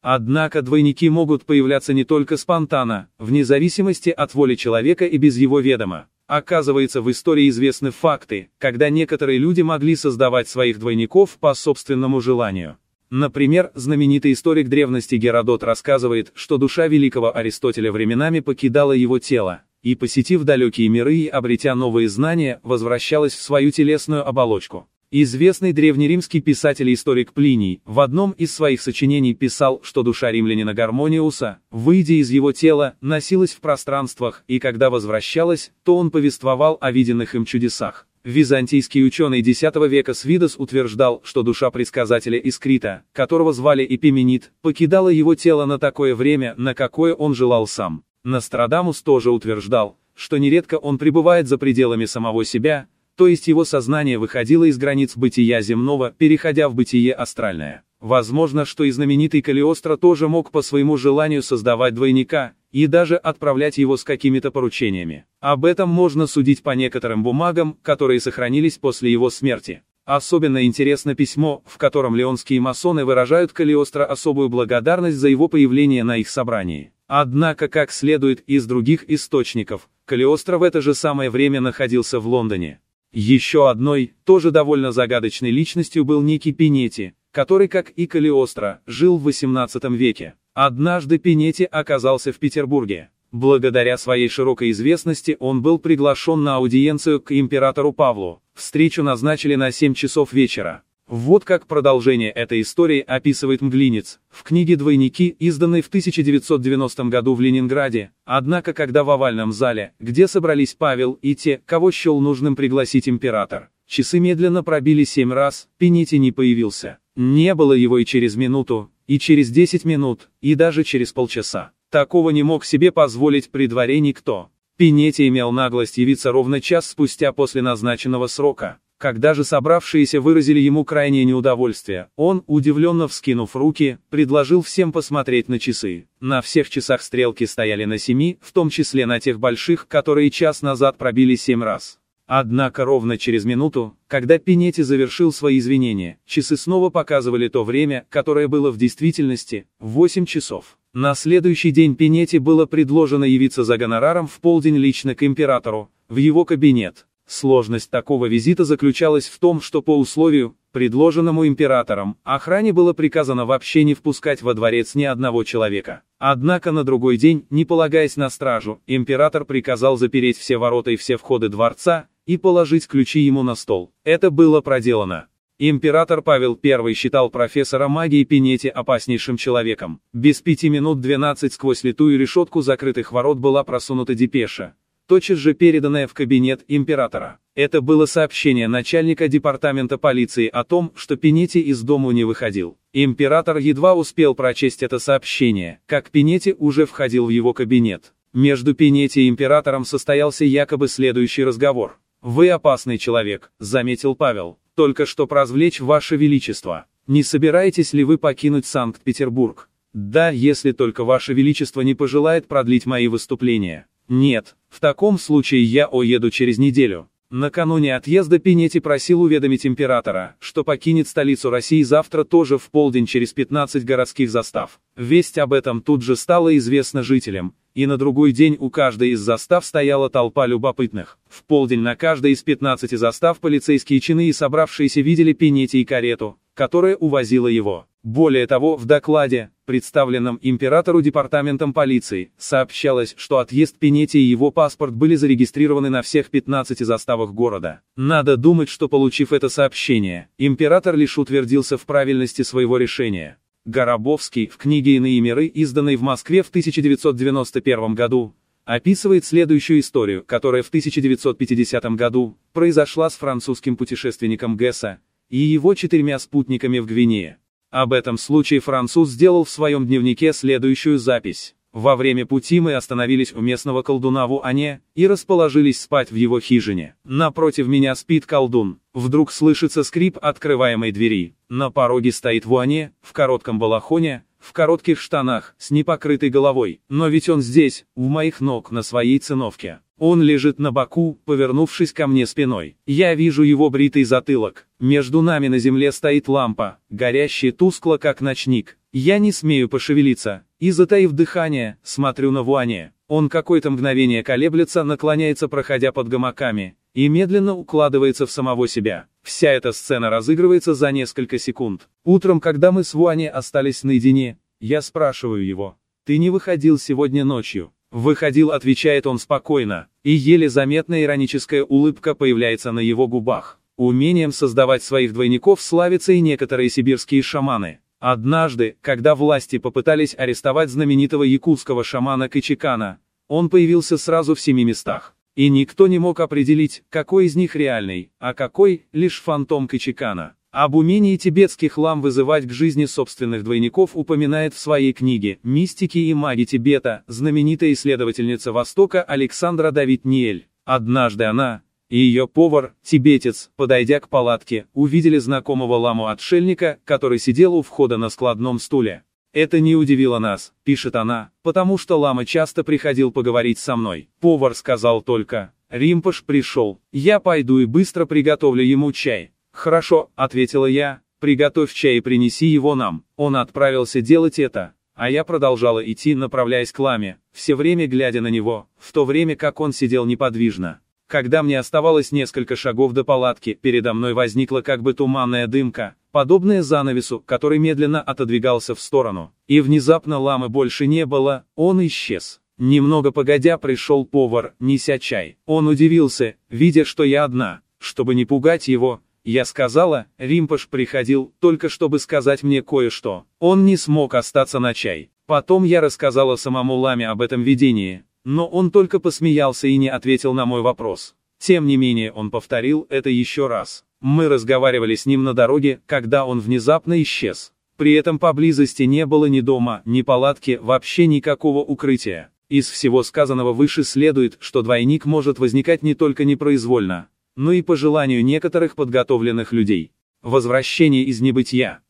Однако двойники могут появляться не только спонтанно, вне зависимости от воли человека и без его ведома. Оказывается, в истории известны факты, когда некоторые люди могли создавать своих двойников по собственному желанию. Например, знаменитый историк древности Геродот рассказывает, что душа великого Аристотеля временами покидала его тело, и, посетив далекие миры и обретя новые знания, возвращалась в свою телесную оболочку. Известный древнеримский писатель и историк Плиний в одном из своих сочинений писал, что душа римлянина Гармониуса, выйдя из его тела, носилась в пространствах, и когда возвращалась, то он повествовал о виденных им чудесах. Византийский ученый X века Свидос утверждал, что душа предсказателя Искрита, которого звали Эпименит, покидала его тело на такое время, на какое он желал сам. Нострадамус тоже утверждал, что нередко он пребывает за пределами самого себя, то есть его сознание выходило из границ бытия земного, переходя в бытие астральное. Возможно, что и знаменитый Калиостро тоже мог по своему желанию создавать двойника, и даже отправлять его с какими-то поручениями. Об этом можно судить по некоторым бумагам, которые сохранились после его смерти. Особенно интересно письмо, в котором леонские масоны выражают Калиостро особую благодарность за его появление на их собрании. Однако, как следует из других источников, Калиостро в это же самое время находился в Лондоне. Еще одной, тоже довольно загадочной личностью был некий Пинети, который, как и Калиостро, жил в XVIII веке. Однажды Пинетти оказался в Петербурге. Благодаря своей широкой известности он был приглашен на аудиенцию к императору Павлу. Встречу назначили на 7 часов вечера. Вот как продолжение этой истории описывает Мглинец, в книге «Двойники», изданной в 1990 году в Ленинграде, однако когда в овальном зале, где собрались Павел и те, кого счел нужным пригласить император, часы медленно пробили семь раз, Пинити не появился. Не было его и через минуту, и через 10 минут, и даже через полчаса. Такого не мог себе позволить при дворе никто. Пинетти имел наглость явиться ровно час спустя после назначенного срока. Когда же собравшиеся выразили ему крайнее неудовольствие, он, удивленно вскинув руки, предложил всем посмотреть на часы. На всех часах стрелки стояли на семи, в том числе на тех больших, которые час назад пробили семь раз. Однако ровно через минуту, когда Пинетти завершил свои извинения, часы снова показывали то время, которое было в действительности, 8 часов. На следующий день Пинетти было предложено явиться за гонораром в полдень лично к императору, в его кабинет. Сложность такого визита заключалась в том, что по условию, предложенному императором, охране было приказано вообще не впускать во дворец ни одного человека. Однако на другой день, не полагаясь на стражу, император приказал запереть все ворота и все входы дворца, и положить ключи ему на стол. Это было проделано. Император Павел I считал профессора магии Пинети опаснейшим человеком. Без пяти минут 12 сквозь литую решетку закрытых ворот была просунута депеша, тотчас же переданная в кабинет императора. Это было сообщение начальника департамента полиции о том, что Пинети из дому не выходил. Император едва успел прочесть это сообщение, как Пинети уже входил в его кабинет. Между Пинети и императором состоялся якобы следующий разговор. «Вы опасный человек», — заметил Павел, — «только что развлечь Ваше Величество. Не собираетесь ли вы покинуть Санкт-Петербург? Да, если только Ваше Величество не пожелает продлить мои выступления. Нет, в таком случае я уеду через неделю. Накануне отъезда Пинети просил уведомить императора, что покинет столицу России завтра тоже в полдень через 15 городских застав. Весть об этом тут же стала известна жителям, и на другой день у каждой из застав стояла толпа любопытных. В полдень на каждой из 15 застав полицейские чины и собравшиеся видели Пинети и карету, которая увозила его. Более того, в докладе, представленном императору департаментом полиции, сообщалось, что отъезд Пинети и его паспорт были зарегистрированы на всех 15 заставах города. Надо думать, что получив это сообщение, император лишь утвердился в правильности своего решения. Горобовский в книге «Иные миры», изданной в Москве в 1991 году, описывает следующую историю, которая в 1950 году произошла с французским путешественником Гесса и его четырьмя спутниками в Гвинее. Об этом случае француз сделал в своем дневнике следующую запись. Во время пути мы остановились у местного колдуна Уане и расположились спать в его хижине. Напротив меня спит колдун. Вдруг слышится скрип открываемой двери. На пороге стоит Вуане, в коротком балахоне, в коротких штанах, с непокрытой головой. Но ведь он здесь, у моих ног, на своей циновке. Он лежит на боку, повернувшись ко мне спиной. Я вижу его бритый затылок. Между нами на земле стоит лампа, горящая тускло, как ночник. Я не смею пошевелиться, и, затаив дыхание, смотрю на Вуане. Он какое-то мгновение колеблется, наклоняется, проходя под гамаками, и медленно укладывается в самого себя. Вся эта сцена разыгрывается за несколько секунд. Утром, когда мы с Вуане остались наедине, я спрашиваю его, «Ты не выходил сегодня ночью?» Выходил, отвечает он спокойно, и еле заметная ироническая улыбка появляется на его губах. Умением создавать своих двойников славятся и некоторые сибирские шаманы. Однажды, когда власти попытались арестовать знаменитого якутского шамана Качикана, он появился сразу в семи местах. И никто не мог определить, какой из них реальный, а какой – лишь фантом Качикана. Об умении тибетских лам вызывать к жизни собственных двойников упоминает в своей книге «Мистики и маги Тибета» знаменитая исследовательница Востока Александра Давид Ниэль. Однажды она и ее повар, тибетец, подойдя к палатке, увидели знакомого ламу-отшельника, который сидел у входа на складном стуле. «Это не удивило нас», — пишет она, «потому что лама часто приходил поговорить со мной. Повар сказал только, Римпаш пришел, я пойду и быстро приготовлю ему чай. «Хорошо», — ответила я, — «приготовь чай и принеси его нам». Он отправился делать это, а я продолжала идти, направляясь к ламе, все время глядя на него, в то время как он сидел неподвижно. Когда мне оставалось несколько шагов до палатки, передо мной возникла как бы туманная дымка, подобная занавесу, который медленно отодвигался в сторону. И внезапно ламы больше не было, он исчез. Немного погодя пришел повар, неся чай. Он удивился, видя, что я одна. Чтобы не пугать его, я сказала, Римпаш приходил, только чтобы сказать мне кое-что. Он не смог остаться на чай. Потом я рассказала самому Ламе об этом видении, но он только посмеялся и не ответил на мой вопрос. Тем не менее он повторил это еще раз. Мы разговаривали с ним на дороге, когда он внезапно исчез. При этом поблизости не было ни дома, ни палатки, вообще никакого укрытия. Из всего сказанного выше следует, что двойник может возникать не только непроизвольно, но и по желанию некоторых подготовленных людей. Возвращение из небытия.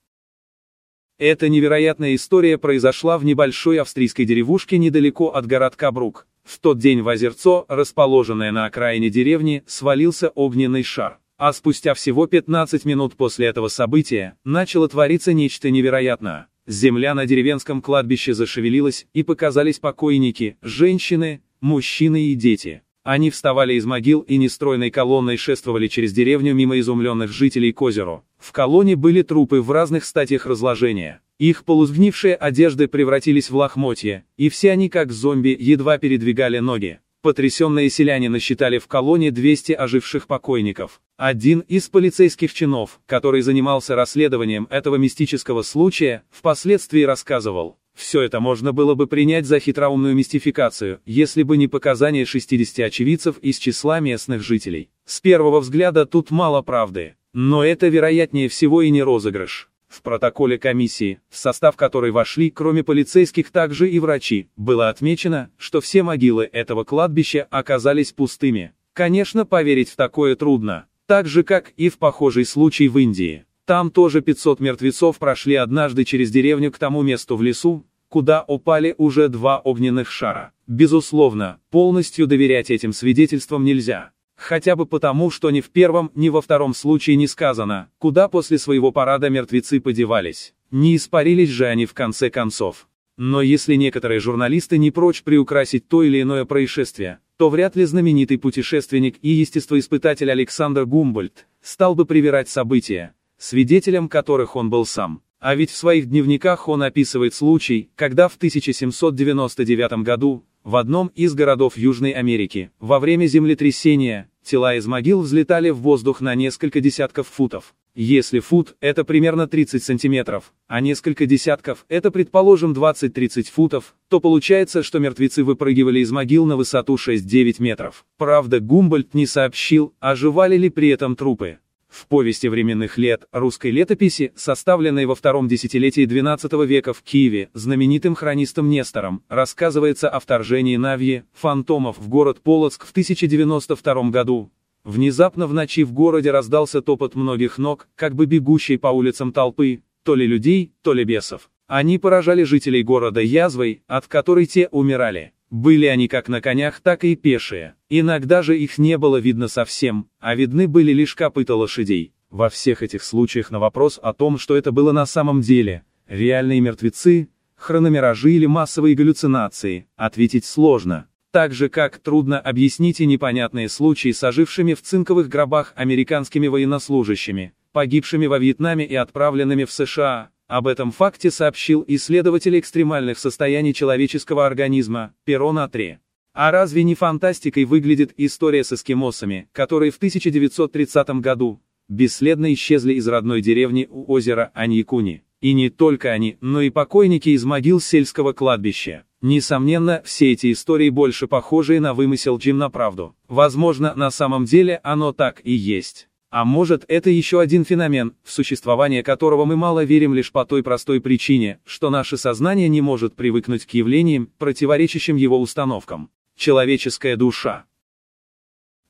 Эта невероятная история произошла в небольшой австрийской деревушке недалеко от городка Брук. В тот день в озерцо, расположенное на окраине деревни, свалился огненный шар. А спустя всего 15 минут после этого события, начало твориться нечто невероятное. Земля на деревенском кладбище зашевелилась, и показались покойники, женщины, мужчины и дети. Они вставали из могил и нестройной колонной шествовали через деревню мимо изумленных жителей к озеру. В колонне были трупы в разных стадиях разложения. Их полузгнившие одежды превратились в лохмотья, и все они как зомби едва передвигали ноги. Потрясенные селяне насчитали в колонне 200 оживших покойников. Один из полицейских чинов, который занимался расследованием этого мистического случая, впоследствии рассказывал, все это можно было бы принять за хитроумную мистификацию, если бы не показания 60 очевидцев из числа местных жителей. С первого взгляда тут мало правды, но это вероятнее всего и не розыгрыш. В протоколе комиссии, в состав которой вошли, кроме полицейских, также и врачи, было отмечено, что все могилы этого кладбища оказались пустыми. Конечно, поверить в такое трудно, так же как и в похожий случай в Индии. Там тоже 500 мертвецов прошли однажды через деревню к тому месту в лесу, куда упали уже два огненных шара. Безусловно, полностью доверять этим свидетельствам нельзя. Хотя бы потому, что ни в первом, ни во втором случае не сказано, куда после своего парада мертвецы подевались. Не испарились же они в конце концов. Но если некоторые журналисты не прочь приукрасить то или иное происшествие, то вряд ли знаменитый путешественник и естествоиспытатель Александр Гумбольд стал бы привирать события, свидетелем которых он был сам. А ведь в своих дневниках он описывает случай, когда в 1799 году, в одном из городов Южной Америки, во время землетрясения, тела из могил взлетали в воздух на несколько десятков футов. Если фут – это примерно 30 сантиметров, а несколько десятков – это, предположим, 20-30 футов, то получается, что мертвецы выпрыгивали из могил на высоту 6-9 метров. Правда, Гумбольд не сообщил, оживали ли при этом трупы. В повести временных лет русской летописи, составленной во втором десятилетии XII века в Киеве, знаменитым хронистом Нестором, рассказывается о вторжении Навьи, фантомов в город Полоцк в 1092 году. Внезапно в ночи в городе раздался топот многих ног, как бы бегущей по улицам толпы, то ли людей, то ли бесов. Они поражали жителей города язвой, от которой те умирали. Были они как на конях, так и пешие. Иногда же их не было видно совсем, а видны были лишь копыта лошадей. Во всех этих случаях на вопрос о том, что это было на самом деле, реальные мертвецы, хрономиражи или массовые галлюцинации, ответить сложно. Так же как трудно объяснить и непонятные случаи с ожившими в цинковых гробах американскими военнослужащими, погибшими во Вьетнаме и отправленными в США, об этом факте сообщил исследователь экстремальных состояний человеческого организма, Перон Атре. А разве не фантастикой выглядит история с эскимосами, которые в 1930 году бесследно исчезли из родной деревни у озера Аньякуни? И не только они, но и покойники из могил сельского кладбища. Несомненно, все эти истории больше похожи на вымысел, чем на правду. Возможно, на самом деле оно так и есть. А может, это еще один феномен, в существование которого мы мало верим лишь по той простой причине, что наше сознание не может привыкнуть к явлениям, противоречащим его установкам. Человеческая душа.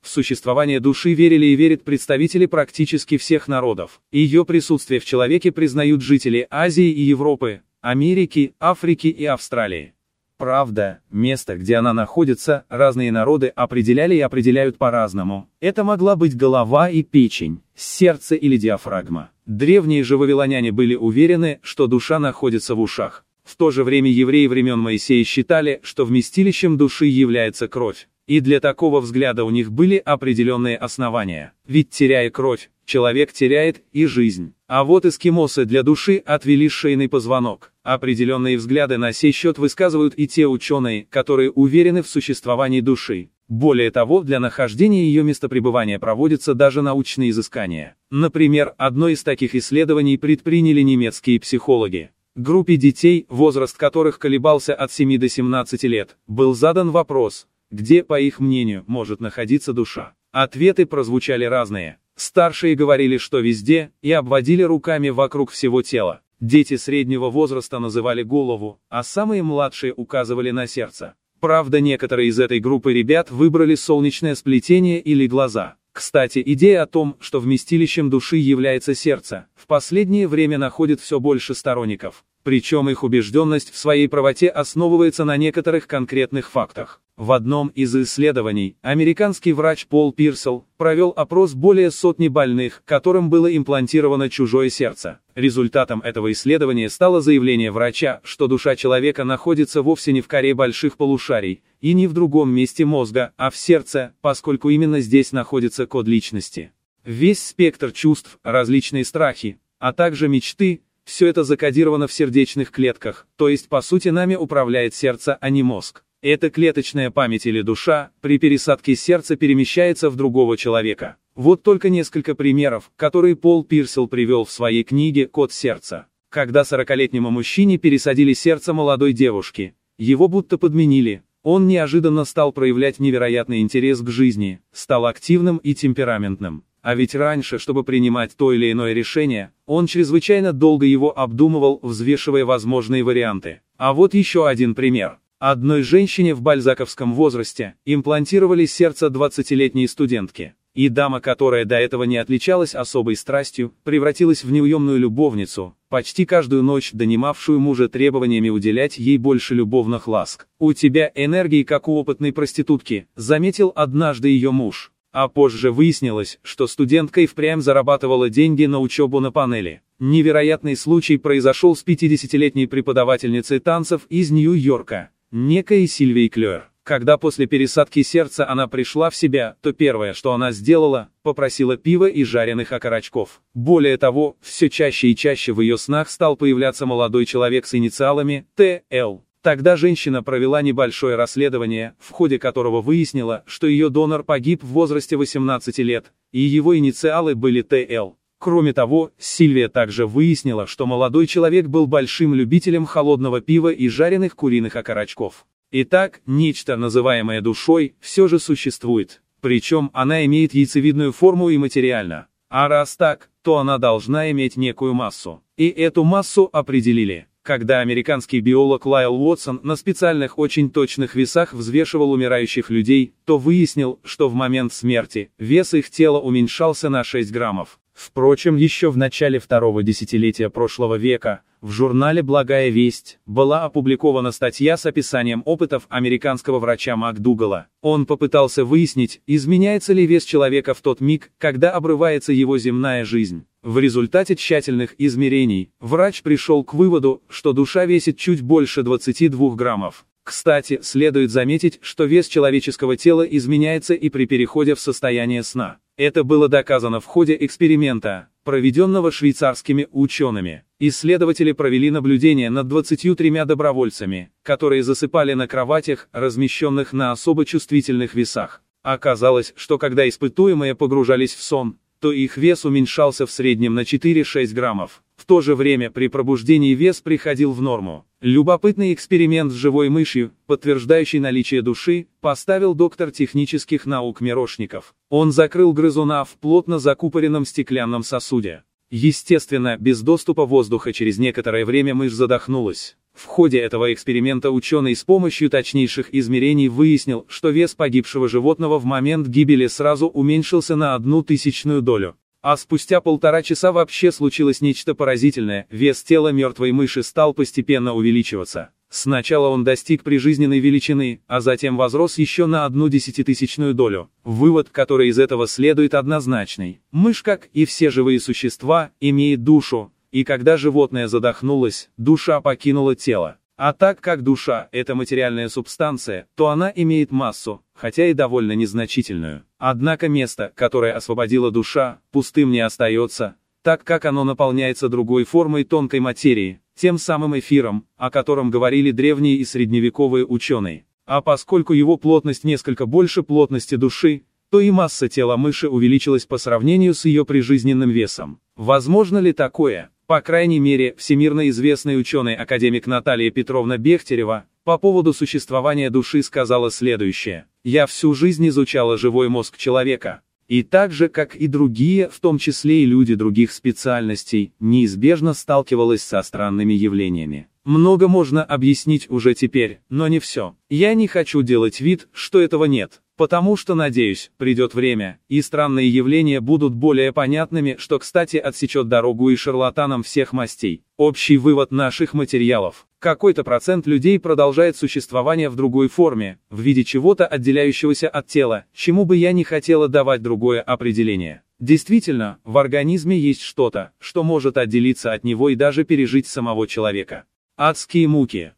В существование души верили и верят представители практически всех народов. Ее присутствие в человеке признают жители Азии и Европы, Америки, Африки и Австралии. Правда, место, где она находится, разные народы определяли и определяют по-разному. Это могла быть голова и печень, сердце или диафрагма. Древние же вавилоняне были уверены, что душа находится в ушах. В то же время евреи времен Моисея считали, что вместилищем души является кровь. И для такого взгляда у них были определенные основания. Ведь теряя кровь, человек теряет и жизнь. А вот эскимосы для души отвели шейный позвонок. Определенные взгляды на сей счет высказывают и те ученые, которые уверены в существовании души. Более того, для нахождения ее местопребывания проводятся даже научные изыскания. Например, одно из таких исследований предприняли немецкие психологи. Группе детей, возраст которых колебался от 7 до 17 лет, был задан вопрос, где, по их мнению, может находиться душа. Ответы прозвучали разные. Старшие говорили, что везде, и обводили руками вокруг всего тела. Дети среднего возраста называли голову, а самые младшие указывали на сердце. Правда, некоторые из этой группы ребят выбрали солнечное сплетение или глаза. Кстати, идея о том, что вместилищем души является сердце, в последнее время находит все больше сторонников. Причем их убежденность в своей правоте основывается на некоторых конкретных фактах. В одном из исследований, американский врач Пол Пирсел провел опрос более сотни больных, которым было имплантировано чужое сердце. Результатом этого исследования стало заявление врача, что душа человека находится вовсе не в коре больших полушарий, и не в другом месте мозга, а в сердце, поскольку именно здесь находится код личности. Весь спектр чувств, различные страхи, а также мечты, все это закодировано в сердечных клетках, то есть по сути нами управляет сердце, а не мозг. Эта клеточная память или душа, при пересадке сердца перемещается в другого человека. Вот только несколько примеров, которые Пол Пирсел привел в своей книге «Код сердца». Когда 40-летнему мужчине пересадили сердце молодой девушки, его будто подменили, он неожиданно стал проявлять невероятный интерес к жизни, стал активным и темпераментным. А ведь раньше, чтобы принимать то или иное решение, он чрезвычайно долго его обдумывал, взвешивая возможные варианты. А вот еще один пример. Одной женщине в бальзаковском возрасте имплантировали сердце 20-летней студентки. И дама, которая до этого не отличалась особой страстью, превратилась в неуемную любовницу, почти каждую ночь донимавшую мужа требованиями уделять ей больше любовных ласк. «У тебя энергии, как у опытной проститутки», заметил однажды ее муж. А позже выяснилось, что студентка и впрямь зарабатывала деньги на учебу на панели. Невероятный случай произошел с 50-летней преподавательницей танцев из Нью-Йорка, некой Сильвией Клёер. Когда после пересадки сердца она пришла в себя, то первое, что она сделала, попросила пива и жареных окорочков. Более того, все чаще и чаще в ее снах стал появляться молодой человек с инициалами Т.Л. Тогда женщина провела небольшое расследование, в ходе которого выяснила, что ее донор погиб в возрасте 18 лет, и его инициалы были ТЛ. Кроме того, Сильвия также выяснила, что молодой человек был большим любителем холодного пива и жареных куриных окорочков. Итак, нечто, называемое душой, все же существует. Причем она имеет яйцевидную форму и материально. А раз так, то она должна иметь некую массу. И эту массу определили. Когда американский биолог Лайл Уотсон на специальных очень точных весах взвешивал умирающих людей, то выяснил, что в момент смерти вес их тела уменьшался на 6 граммов. Впрочем, еще в начале второго десятилетия прошлого века, в журнале «Благая весть» была опубликована статья с описанием опытов американского врача МакДугала. Он попытался выяснить, изменяется ли вес человека в тот миг, когда обрывается его земная жизнь. В результате тщательных измерений, врач пришел к выводу, что душа весит чуть больше 22 граммов. Кстати, следует заметить, что вес человеческого тела изменяется и при переходе в состояние сна. Это было доказано в ходе эксперимента, проведенного швейцарскими учеными. Исследователи провели наблюдение над 23 добровольцами, которые засыпали на кроватях, размещенных на особо чувствительных весах. Оказалось, что когда испытуемые погружались в сон, то их вес уменьшался в среднем на 4-6 граммов. То же время при пробуждении вес приходил в норму. Любопытный эксперимент с живой мышью, подтверждающий наличие души, поставил доктор технических наук Мирошников. Он закрыл грызуна в плотно закупоренном стеклянном сосуде. Естественно, без доступа воздуха через некоторое время мышь задохнулась. В ходе этого эксперимента ученый с помощью точнейших измерений выяснил, что вес погибшего животного в момент гибели сразу уменьшился на одну тысячную долю. А спустя полтора часа вообще случилось нечто поразительное, вес тела мертвой мыши стал постепенно увеличиваться. Сначала он достиг прижизненной величины, а затем возрос еще на одну десятитысячную долю. Вывод, который из этого следует однозначный. Мышь, как и все живые существа, имеет душу, и когда животное задохнулось, душа покинула тело. А так как душа – это материальная субстанция, то она имеет массу, хотя и довольно незначительную. Однако место, которое освободила душа, пустым не остается, так как оно наполняется другой формой тонкой материи, тем самым эфиром, о котором говорили древние и средневековые ученые. А поскольку его плотность несколько больше плотности души, то и масса тела мыши увеличилась по сравнению с ее прижизненным весом. Возможно ли такое? По крайней мере, всемирно известный ученый академик Наталья Петровна Бехтерева, по поводу существования души сказала следующее. «Я всю жизнь изучала живой мозг человека. И так же, как и другие, в том числе и люди других специальностей, неизбежно сталкивалась со странными явлениями. Много можно объяснить уже теперь, но не все. Я не хочу делать вид, что этого нет. Потому что, надеюсь, придет время, и странные явления будут более понятными, что, кстати, отсечет дорогу и шарлатанам всех мастей. Общий вывод наших материалов. Какой-то процент людей продолжает существование в другой форме, в виде чего-то отделяющегося от тела, чему бы я не хотела давать другое определение. Действительно, в организме есть что-то, что может отделиться от него и даже пережить самого человека. Адские муки.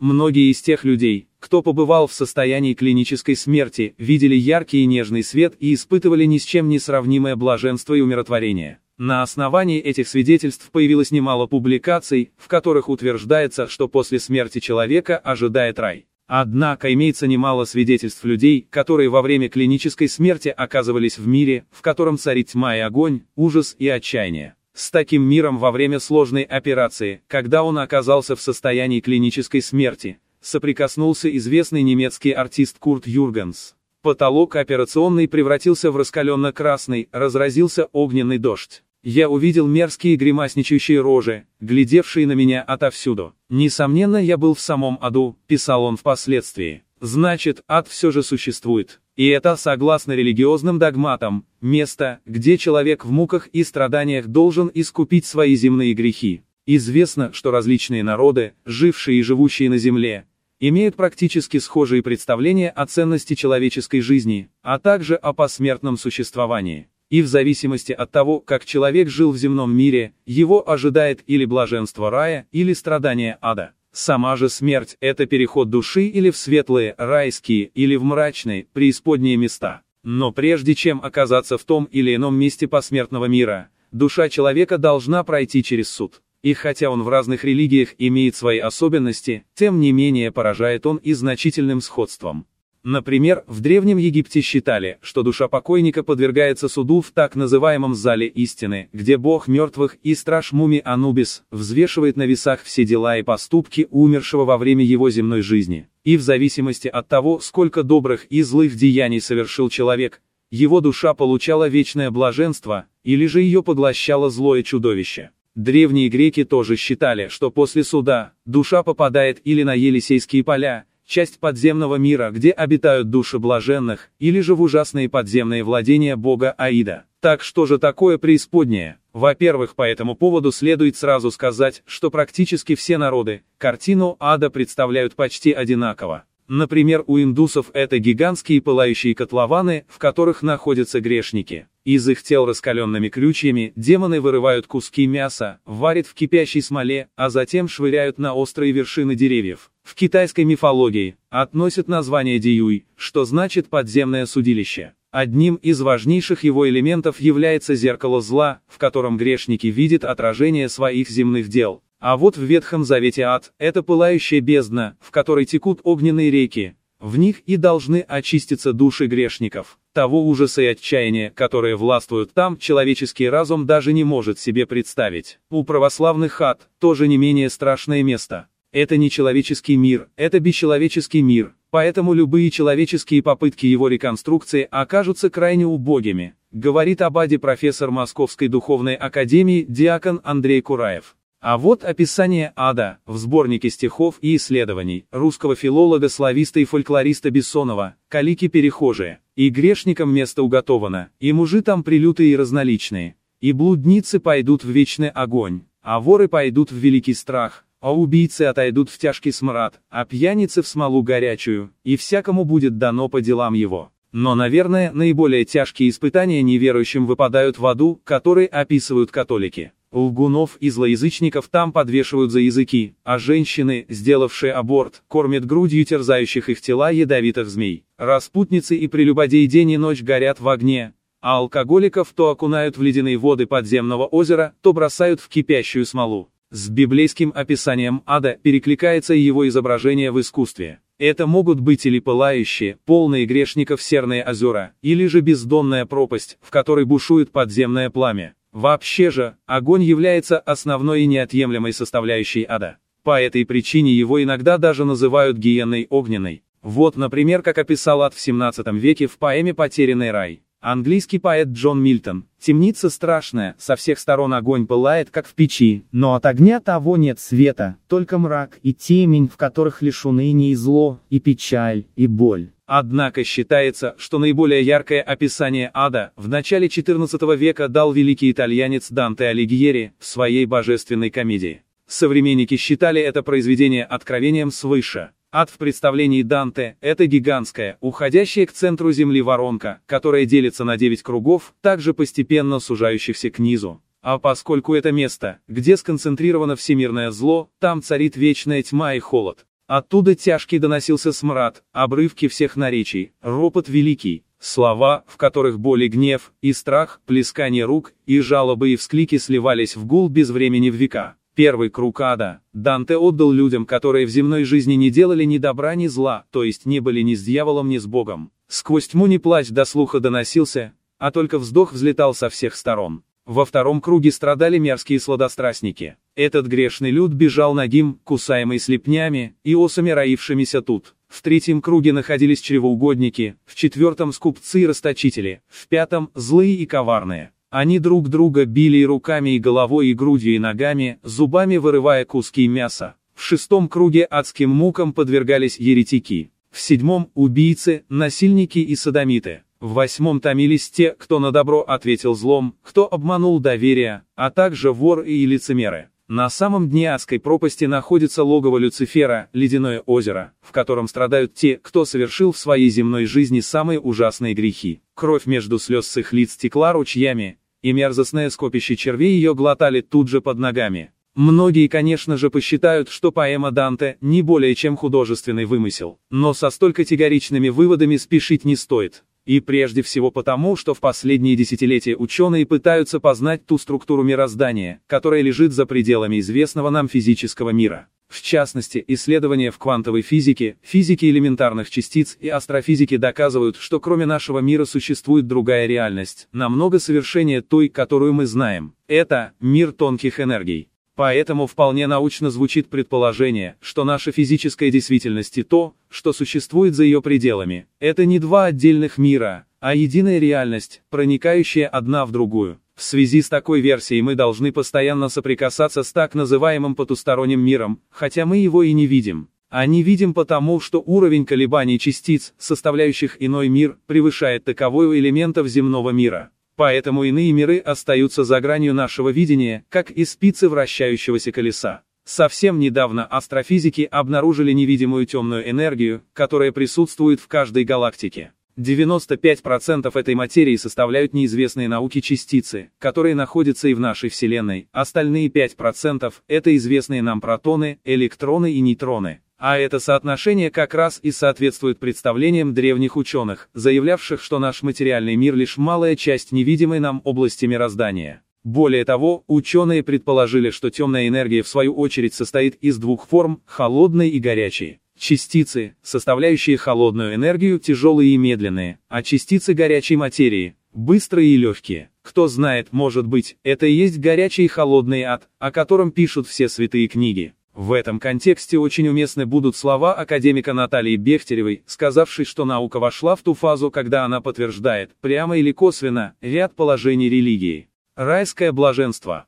Многие из тех людей, кто побывал в состоянии клинической смерти, видели яркий и нежный свет и испытывали ни с чем не сравнимое блаженство и умиротворение. На основании этих свидетельств появилось немало публикаций, в которых утверждается, что после смерти человека ожидает рай. Однако имеется немало свидетельств людей, которые во время клинической смерти оказывались в мире, в котором царит тьма и огонь, ужас и отчаяние с таким миром во время сложной операции, когда он оказался в состоянии клинической смерти, соприкоснулся известный немецкий артист Курт Юргенс. Потолок операционный превратился в раскаленно-красный, разразился огненный дождь. Я увидел мерзкие гримасничающие рожи, глядевшие на меня отовсюду. Несомненно, я был в самом аду, писал он впоследствии. Значит, ад все же существует. И это, согласно религиозным догматам, место, где человек в муках и страданиях должен искупить свои земные грехи. Известно, что различные народы, жившие и живущие на земле, имеют практически схожие представления о ценности человеческой жизни, а также о посмертном существовании. И в зависимости от того, как человек жил в земном мире, его ожидает или блаженство рая, или страдание ада. Сама же смерть – это переход души или в светлые, райские, или в мрачные, преисподние места. Но прежде чем оказаться в том или ином месте посмертного мира, душа человека должна пройти через суд. И хотя он в разных религиях имеет свои особенности, тем не менее поражает он и значительным сходством. Например, в Древнем Египте считали, что душа покойника подвергается суду в так называемом «зале истины», где бог мертвых и страж муми Анубис взвешивает на весах все дела и поступки умершего во время его земной жизни. И в зависимости от того, сколько добрых и злых деяний совершил человек, его душа получала вечное блаженство, или же ее поглощало злое чудовище. Древние греки тоже считали, что после суда, душа попадает или на Елисейские поля, часть подземного мира, где обитают души блаженных, или же в ужасные подземные владения бога Аида. Так что же такое преисподнее? Во-первых, по этому поводу следует сразу сказать, что практически все народы, картину ада представляют почти одинаково. Например, у индусов это гигантские пылающие котлованы, в которых находятся грешники. Из их тел раскаленными крючьями демоны вырывают куски мяса, варят в кипящей смоле, а затем швыряют на острые вершины деревьев. В китайской мифологии относят название Диюй, что значит подземное судилище. Одним из важнейших его элементов является зеркало зла, в котором грешники видят отражение своих земных дел. А вот в Ветхом Завете ад – это пылающая бездна, в которой текут огненные реки. В них и должны очиститься души грешников. Того ужаса и отчаяния, которые властвуют там, человеческий разум даже не может себе представить. У православных ад – тоже не менее страшное место. Это не человеческий мир, это бесчеловеческий мир, поэтому любые человеческие попытки его реконструкции окажутся крайне убогими, говорит об аде профессор Московской духовной академии диакон Андрей Кураев. А вот описание ада, в сборнике стихов и исследований, русского филолога, слависта и фольклориста Бессонова, «Калики перехожие», и грешникам место уготовано, и мужи там прилютые и разноличные, и блудницы пойдут в вечный огонь, а воры пойдут в великий страх, а убийцы отойдут в тяжкий смрад, а пьяницы в смолу горячую, и всякому будет дано по делам его. Но, наверное, наиболее тяжкие испытания неверующим выпадают в аду, которые описывают католики. Лгунов и злоязычников там подвешивают за языки, а женщины, сделавшие аборт, кормят грудью терзающих их тела ядовитых змей. Распутницы и прелюбодеи день и ночь горят в огне, а алкоголиков то окунают в ледяные воды подземного озера, то бросают в кипящую смолу. С библейским описанием ада перекликается его изображение в искусстве. Это могут быть или пылающие, полные грешников серные озера, или же бездонная пропасть, в которой бушует подземное пламя. Вообще же, огонь является основной и неотъемлемой составляющей ада. По этой причине его иногда даже называют гиенной огненной. Вот, например, как описал ад в 17 веке в поэме «Потерянный рай». Английский поэт Джон Мильтон. Темница страшная, со всех сторон огонь пылает, как в печи, но от огня того нет света, только мрак и темень, в которых лишь уныние и зло, и печаль, и боль. Однако считается, что наиболее яркое описание ада в начале XIV века дал великий итальянец Данте Алигьери в своей божественной комедии. Современники считали это произведение откровением свыше. Ад в представлении Данте – это гигантская, уходящая к центру Земли воронка, которая делится на девять кругов, также постепенно сужающихся к низу. А поскольку это место, где сконцентрировано всемирное зло, там царит вечная тьма и холод. Оттуда тяжкий доносился смрад, обрывки всех наречий, ропот великий, слова, в которых боль и гнев, и страх, плескание рук, и жалобы и всклики сливались в гул без времени в века. Первый круг ада Данте отдал людям, которые в земной жизни не делали ни добра, ни зла, то есть не были ни с дьяволом, ни с Богом. Сквозь тьму не плач до слуха доносился, а только вздох взлетал со всех сторон. Во втором круге страдали мерзкие сладострастники. Этот грешный люд бежал нагим, кусаемый слепнями и осами роившимися тут. В третьем круге находились чревоугодники, в четвертом скупцы и расточители, в пятом – злые и коварные. Они друг друга били и руками, и головой, и грудью, и ногами, зубами вырывая куски мяса. В шестом круге адским мукам подвергались еретики. В седьмом – убийцы, насильники и садомиты. В восьмом томились те, кто на добро ответил злом, кто обманул доверие, а также вор и лицемеры. На самом дне адской пропасти находится логово Люцифера, ледяное озеро, в котором страдают те, кто совершил в своей земной жизни самые ужасные грехи. Кровь между слез с их лиц текла ручьями, и мерзостное скопище червей ее глотали тут же под ногами. Многие, конечно же, посчитают, что поэма Данте не более чем художественный вымысел, но со столь категоричными выводами спешить не стоит. И прежде всего потому, что в последние десятилетия ученые пытаются познать ту структуру мироздания, которая лежит за пределами известного нам физического мира. В частности, исследования в квантовой физике, физике элементарных частиц и астрофизике доказывают, что кроме нашего мира существует другая реальность, намного совершеннее той, которую мы знаем. Это мир тонких энергий. Поэтому вполне научно звучит предположение, что наша физическая действительность и то, что существует за ее пределами, это не два отдельных мира, а единая реальность, проникающая одна в другую. В связи с такой версией мы должны постоянно соприкасаться с так называемым потусторонним миром, хотя мы его и не видим. А не видим потому, что уровень колебаний частиц, составляющих иной мир, превышает таковой у элементов земного мира. Поэтому иные миры остаются за гранью нашего видения, как и спицы вращающегося колеса. Совсем недавно астрофизики обнаружили невидимую темную энергию, которая присутствует в каждой галактике. 95% этой материи составляют неизвестные науки частицы, которые находятся и в нашей Вселенной, остальные 5% — это известные нам протоны, электроны и нейтроны. А это соотношение как раз и соответствует представлениям древних ученых, заявлявших, что наш материальный мир лишь малая часть невидимой нам области мироздания. Более того, ученые предположили, что темная энергия в свою очередь состоит из двух форм – холодной и горячей. Частицы, составляющие холодную энергию, тяжелые и медленные, а частицы горячей материи, быстрые и легкие. Кто знает, может быть, это и есть горячий и холодный ад, о котором пишут все святые книги. В этом контексте очень уместны будут слова академика Натальи Бехтеревой, сказавшей, что наука вошла в ту фазу, когда она подтверждает, прямо или косвенно, ряд положений религии. Райское блаженство.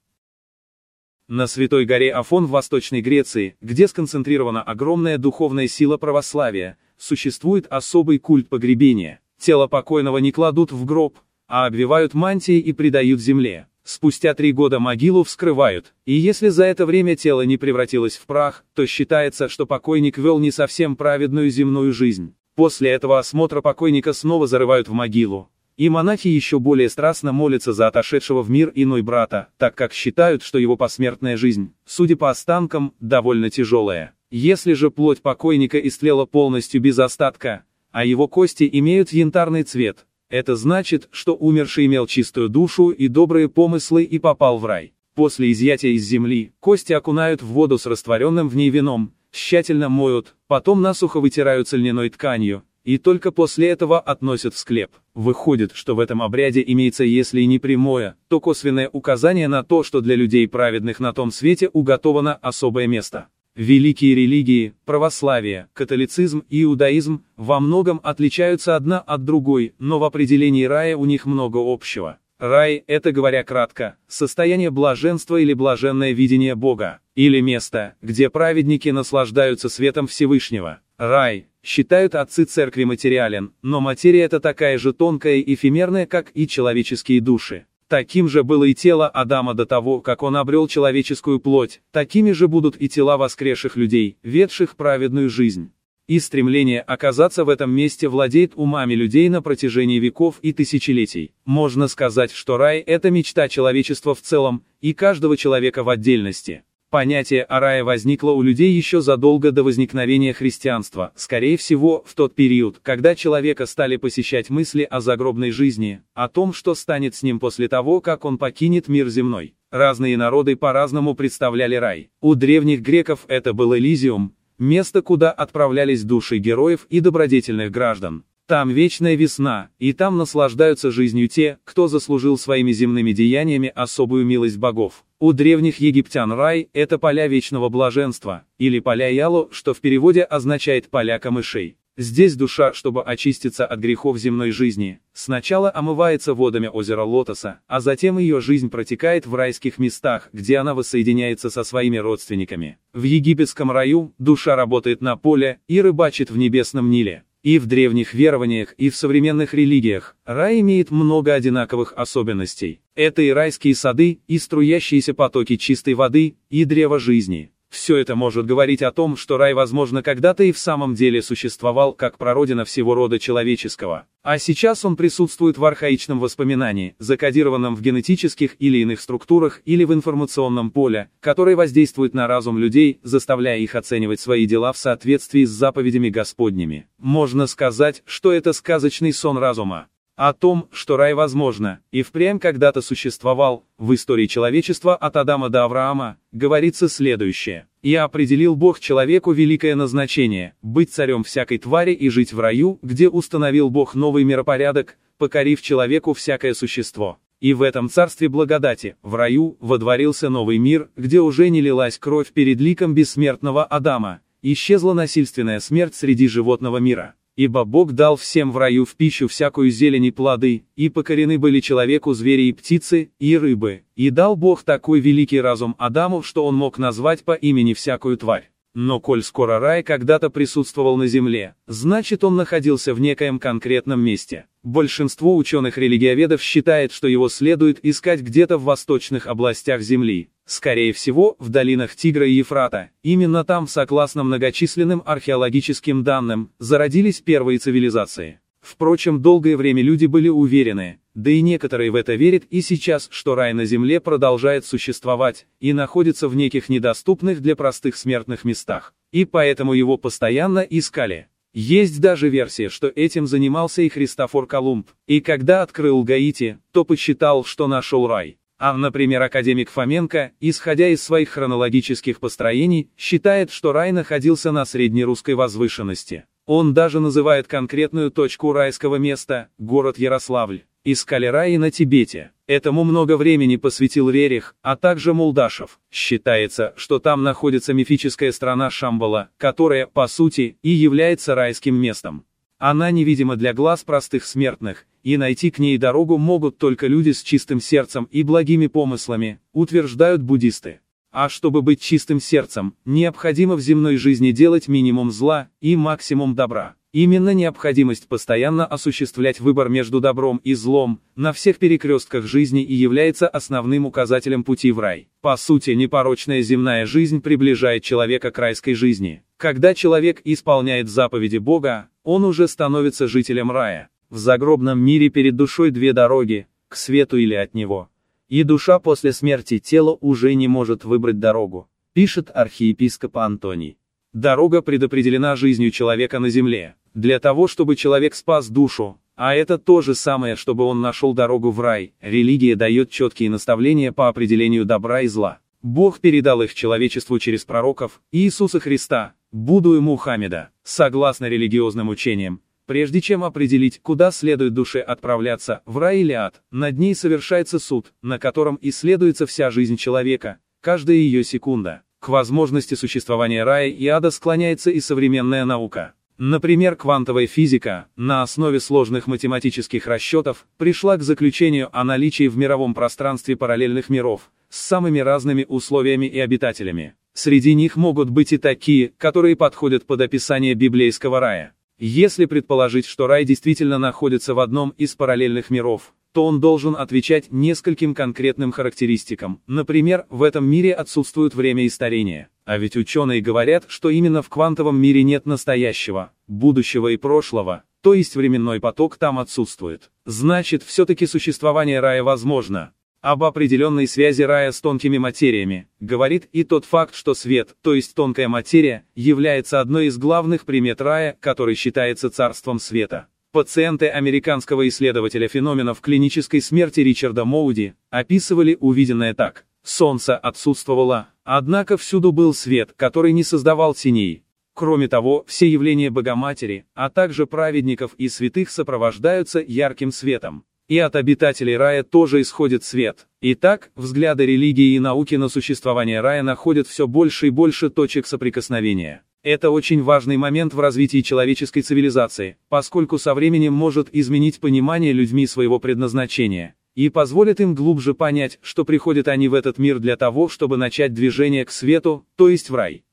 На Святой горе Афон в Восточной Греции, где сконцентрирована огромная духовная сила православия, существует особый культ погребения. Тело покойного не кладут в гроб, а обвивают мантией и предают земле. Спустя три года могилу вскрывают, и если за это время тело не превратилось в прах, то считается, что покойник вел не совсем праведную земную жизнь. После этого осмотра покойника снова зарывают в могилу, и монахи еще более страстно молятся за отошедшего в мир иной брата, так как считают, что его посмертная жизнь, судя по останкам, довольно тяжелая. Если же плоть покойника истлела полностью без остатка, а его кости имеют янтарный цвет, это значит, что умерший имел чистую душу и добрые помыслы и попал в рай. После изъятия из земли, кости окунают в воду с растворенным в ней вином, тщательно моют, потом насухо вытираются льняной тканью, и только после этого относят в склеп. Выходит, что в этом обряде имеется если и не прямое, то косвенное указание на то, что для людей праведных на том свете уготовано особое место. Великие религии, православие, католицизм и иудаизм, во многом отличаются одна от другой, но в определении рая у них много общего. Рай – это, говоря кратко, состояние блаженства или блаженное видение Бога, или место, где праведники наслаждаются светом Всевышнего. Рай, считают отцы церкви материален, но материя это такая же тонкая и эфемерная, как и человеческие души. Таким же было и тело Адама до того, как он обрел человеческую плоть, такими же будут и тела воскресших людей, ведших праведную жизнь. И стремление оказаться в этом месте владеет умами людей на протяжении веков и тысячелетий. Можно сказать, что рай – это мечта человечества в целом, и каждого человека в отдельности. Понятие о рае возникло у людей еще задолго до возникновения христианства, скорее всего, в тот период, когда человека стали посещать мысли о загробной жизни, о том, что станет с ним после того, как он покинет мир земной. Разные народы по-разному представляли рай. У древних греков это был Элизиум, место, куда отправлялись души героев и добродетельных граждан. Там вечная весна, и там наслаждаются жизнью те, кто заслужил своими земными деяниями особую милость богов. У древних египтян рай – это поля вечного блаженства, или поля Ялу, что в переводе означает поля камышей. Здесь душа, чтобы очиститься от грехов земной жизни, сначала омывается водами озера Лотоса, а затем ее жизнь протекает в райских местах, где она воссоединяется со своими родственниками. В египетском раю душа работает на поле и рыбачит в небесном Ниле. И в древних верованиях, и в современных религиях, рай имеет много одинаковых особенностей. Это и райские сады, и струящиеся потоки чистой воды, и древо жизни. Все это может говорить о том, что рай, возможно, когда-то и в самом деле существовал как прародина всего рода человеческого. А сейчас он присутствует в архаичном воспоминании, закодированном в генетических или иных структурах или в информационном поле, которое воздействует на разум людей, заставляя их оценивать свои дела в соответствии с заповедями Господними. Можно сказать, что это сказочный сон разума. О том, что рай возможно, и впрямь когда-то существовал, в истории человечества от Адама до Авраама, говорится следующее. И определил Бог человеку великое назначение – быть царем всякой твари и жить в раю, где установил Бог новый миропорядок, покорив человеку всякое существо. И в этом царстве благодати, в раю, водворился новый мир, где уже не лилась кровь перед ликом бессмертного Адама, исчезла насильственная смерть среди животного мира. Ибо Бог дал всем в раю в пищу всякую зелень и плоды, и покорены были человеку звери и птицы, и рыбы, и дал Бог такой великий разум Адаму, что он мог назвать по имени всякую тварь. Но коль скоро рай когда-то присутствовал на земле, значит он находился в некоем конкретном месте. Большинство ученых-религиоведов считает, что его следует искать где-то в восточных областях Земли, скорее всего, в долинах Тигра и Ефрата. Именно там, согласно многочисленным археологическим данным, зародились первые цивилизации. Впрочем, долгое время люди были уверены, да и некоторые в это верят и сейчас, что рай на земле продолжает существовать и находится в неких недоступных для простых смертных местах, и поэтому его постоянно искали. Есть даже версия, что этим занимался и Христофор Колумб, и когда открыл Гаити, то посчитал, что нашел рай. А, например, академик Фоменко, исходя из своих хронологических построений, считает, что рай находился на среднерусской возвышенности. Он даже называет конкретную точку райского места – город Ярославль. Искали рай на Тибете. Этому много времени посвятил Рерих, а также Мулдашев. Считается, что там находится мифическая страна Шамбала, которая, по сути, и является райским местом. Она невидима для глаз простых смертных, и найти к ней дорогу могут только люди с чистым сердцем и благими помыслами, утверждают буддисты. А чтобы быть чистым сердцем, необходимо в земной жизни делать минимум зла и максимум добра. Именно необходимость постоянно осуществлять выбор между добром и злом на всех перекрестках жизни и является основным указателем пути в рай. По сути, непорочная земная жизнь приближает человека к райской жизни. Когда человек исполняет заповеди Бога, он уже становится жителем рая. В загробном мире перед душой две дороги, к свету или от него. И душа после смерти тела уже не может выбрать дорогу, пишет архиепископ Антоний. Дорога предопределена жизнью человека на земле, для того чтобы человек спас душу, а это то же самое, чтобы он нашел дорогу в рай, религия дает четкие наставления по определению добра и зла. Бог передал их человечеству через пророков, Иисуса Христа, Будду и Мухаммеда, согласно религиозным учениям, Прежде чем определить, куда следует душе отправляться, в рай или ад, над ней совершается суд, на котором исследуется вся жизнь человека, каждая ее секунда. К возможности существования рая и ада склоняется и современная наука. Например, квантовая физика, на основе сложных математических расчетов, пришла к заключению о наличии в мировом пространстве параллельных миров, с самыми разными условиями и обитателями. Среди них могут быть и такие, которые подходят под описание библейского рая. Если предположить, что рай действительно находится в одном из параллельных миров, то он должен отвечать нескольким конкретным характеристикам. Например, в этом мире отсутствует время и старение. А ведь ученые говорят, что именно в квантовом мире нет настоящего, будущего и прошлого, то есть временной поток там отсутствует. Значит, все-таки существование рая возможно. Об определенной связи рая с тонкими материями, говорит и тот факт, что свет, то есть тонкая материя, является одной из главных примет рая, который считается царством света. Пациенты американского исследователя феноменов клинической смерти Ричарда Моуди описывали увиденное так. Солнце отсутствовало, однако всюду был свет, который не создавал теней. Кроме того, все явления Богоматери, а также праведников и святых сопровождаются ярким светом. И от обитателей рая тоже исходит свет. Итак, взгляды религии и науки на существование рая находят все больше и больше точек соприкосновения. Это очень важный момент в развитии человеческой цивилизации, поскольку со временем может изменить понимание людьми своего предназначения и позволит им глубже понять, что приходят они в этот мир для того, чтобы начать движение к свету, то есть в рай.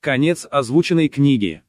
Конец озвученной книги.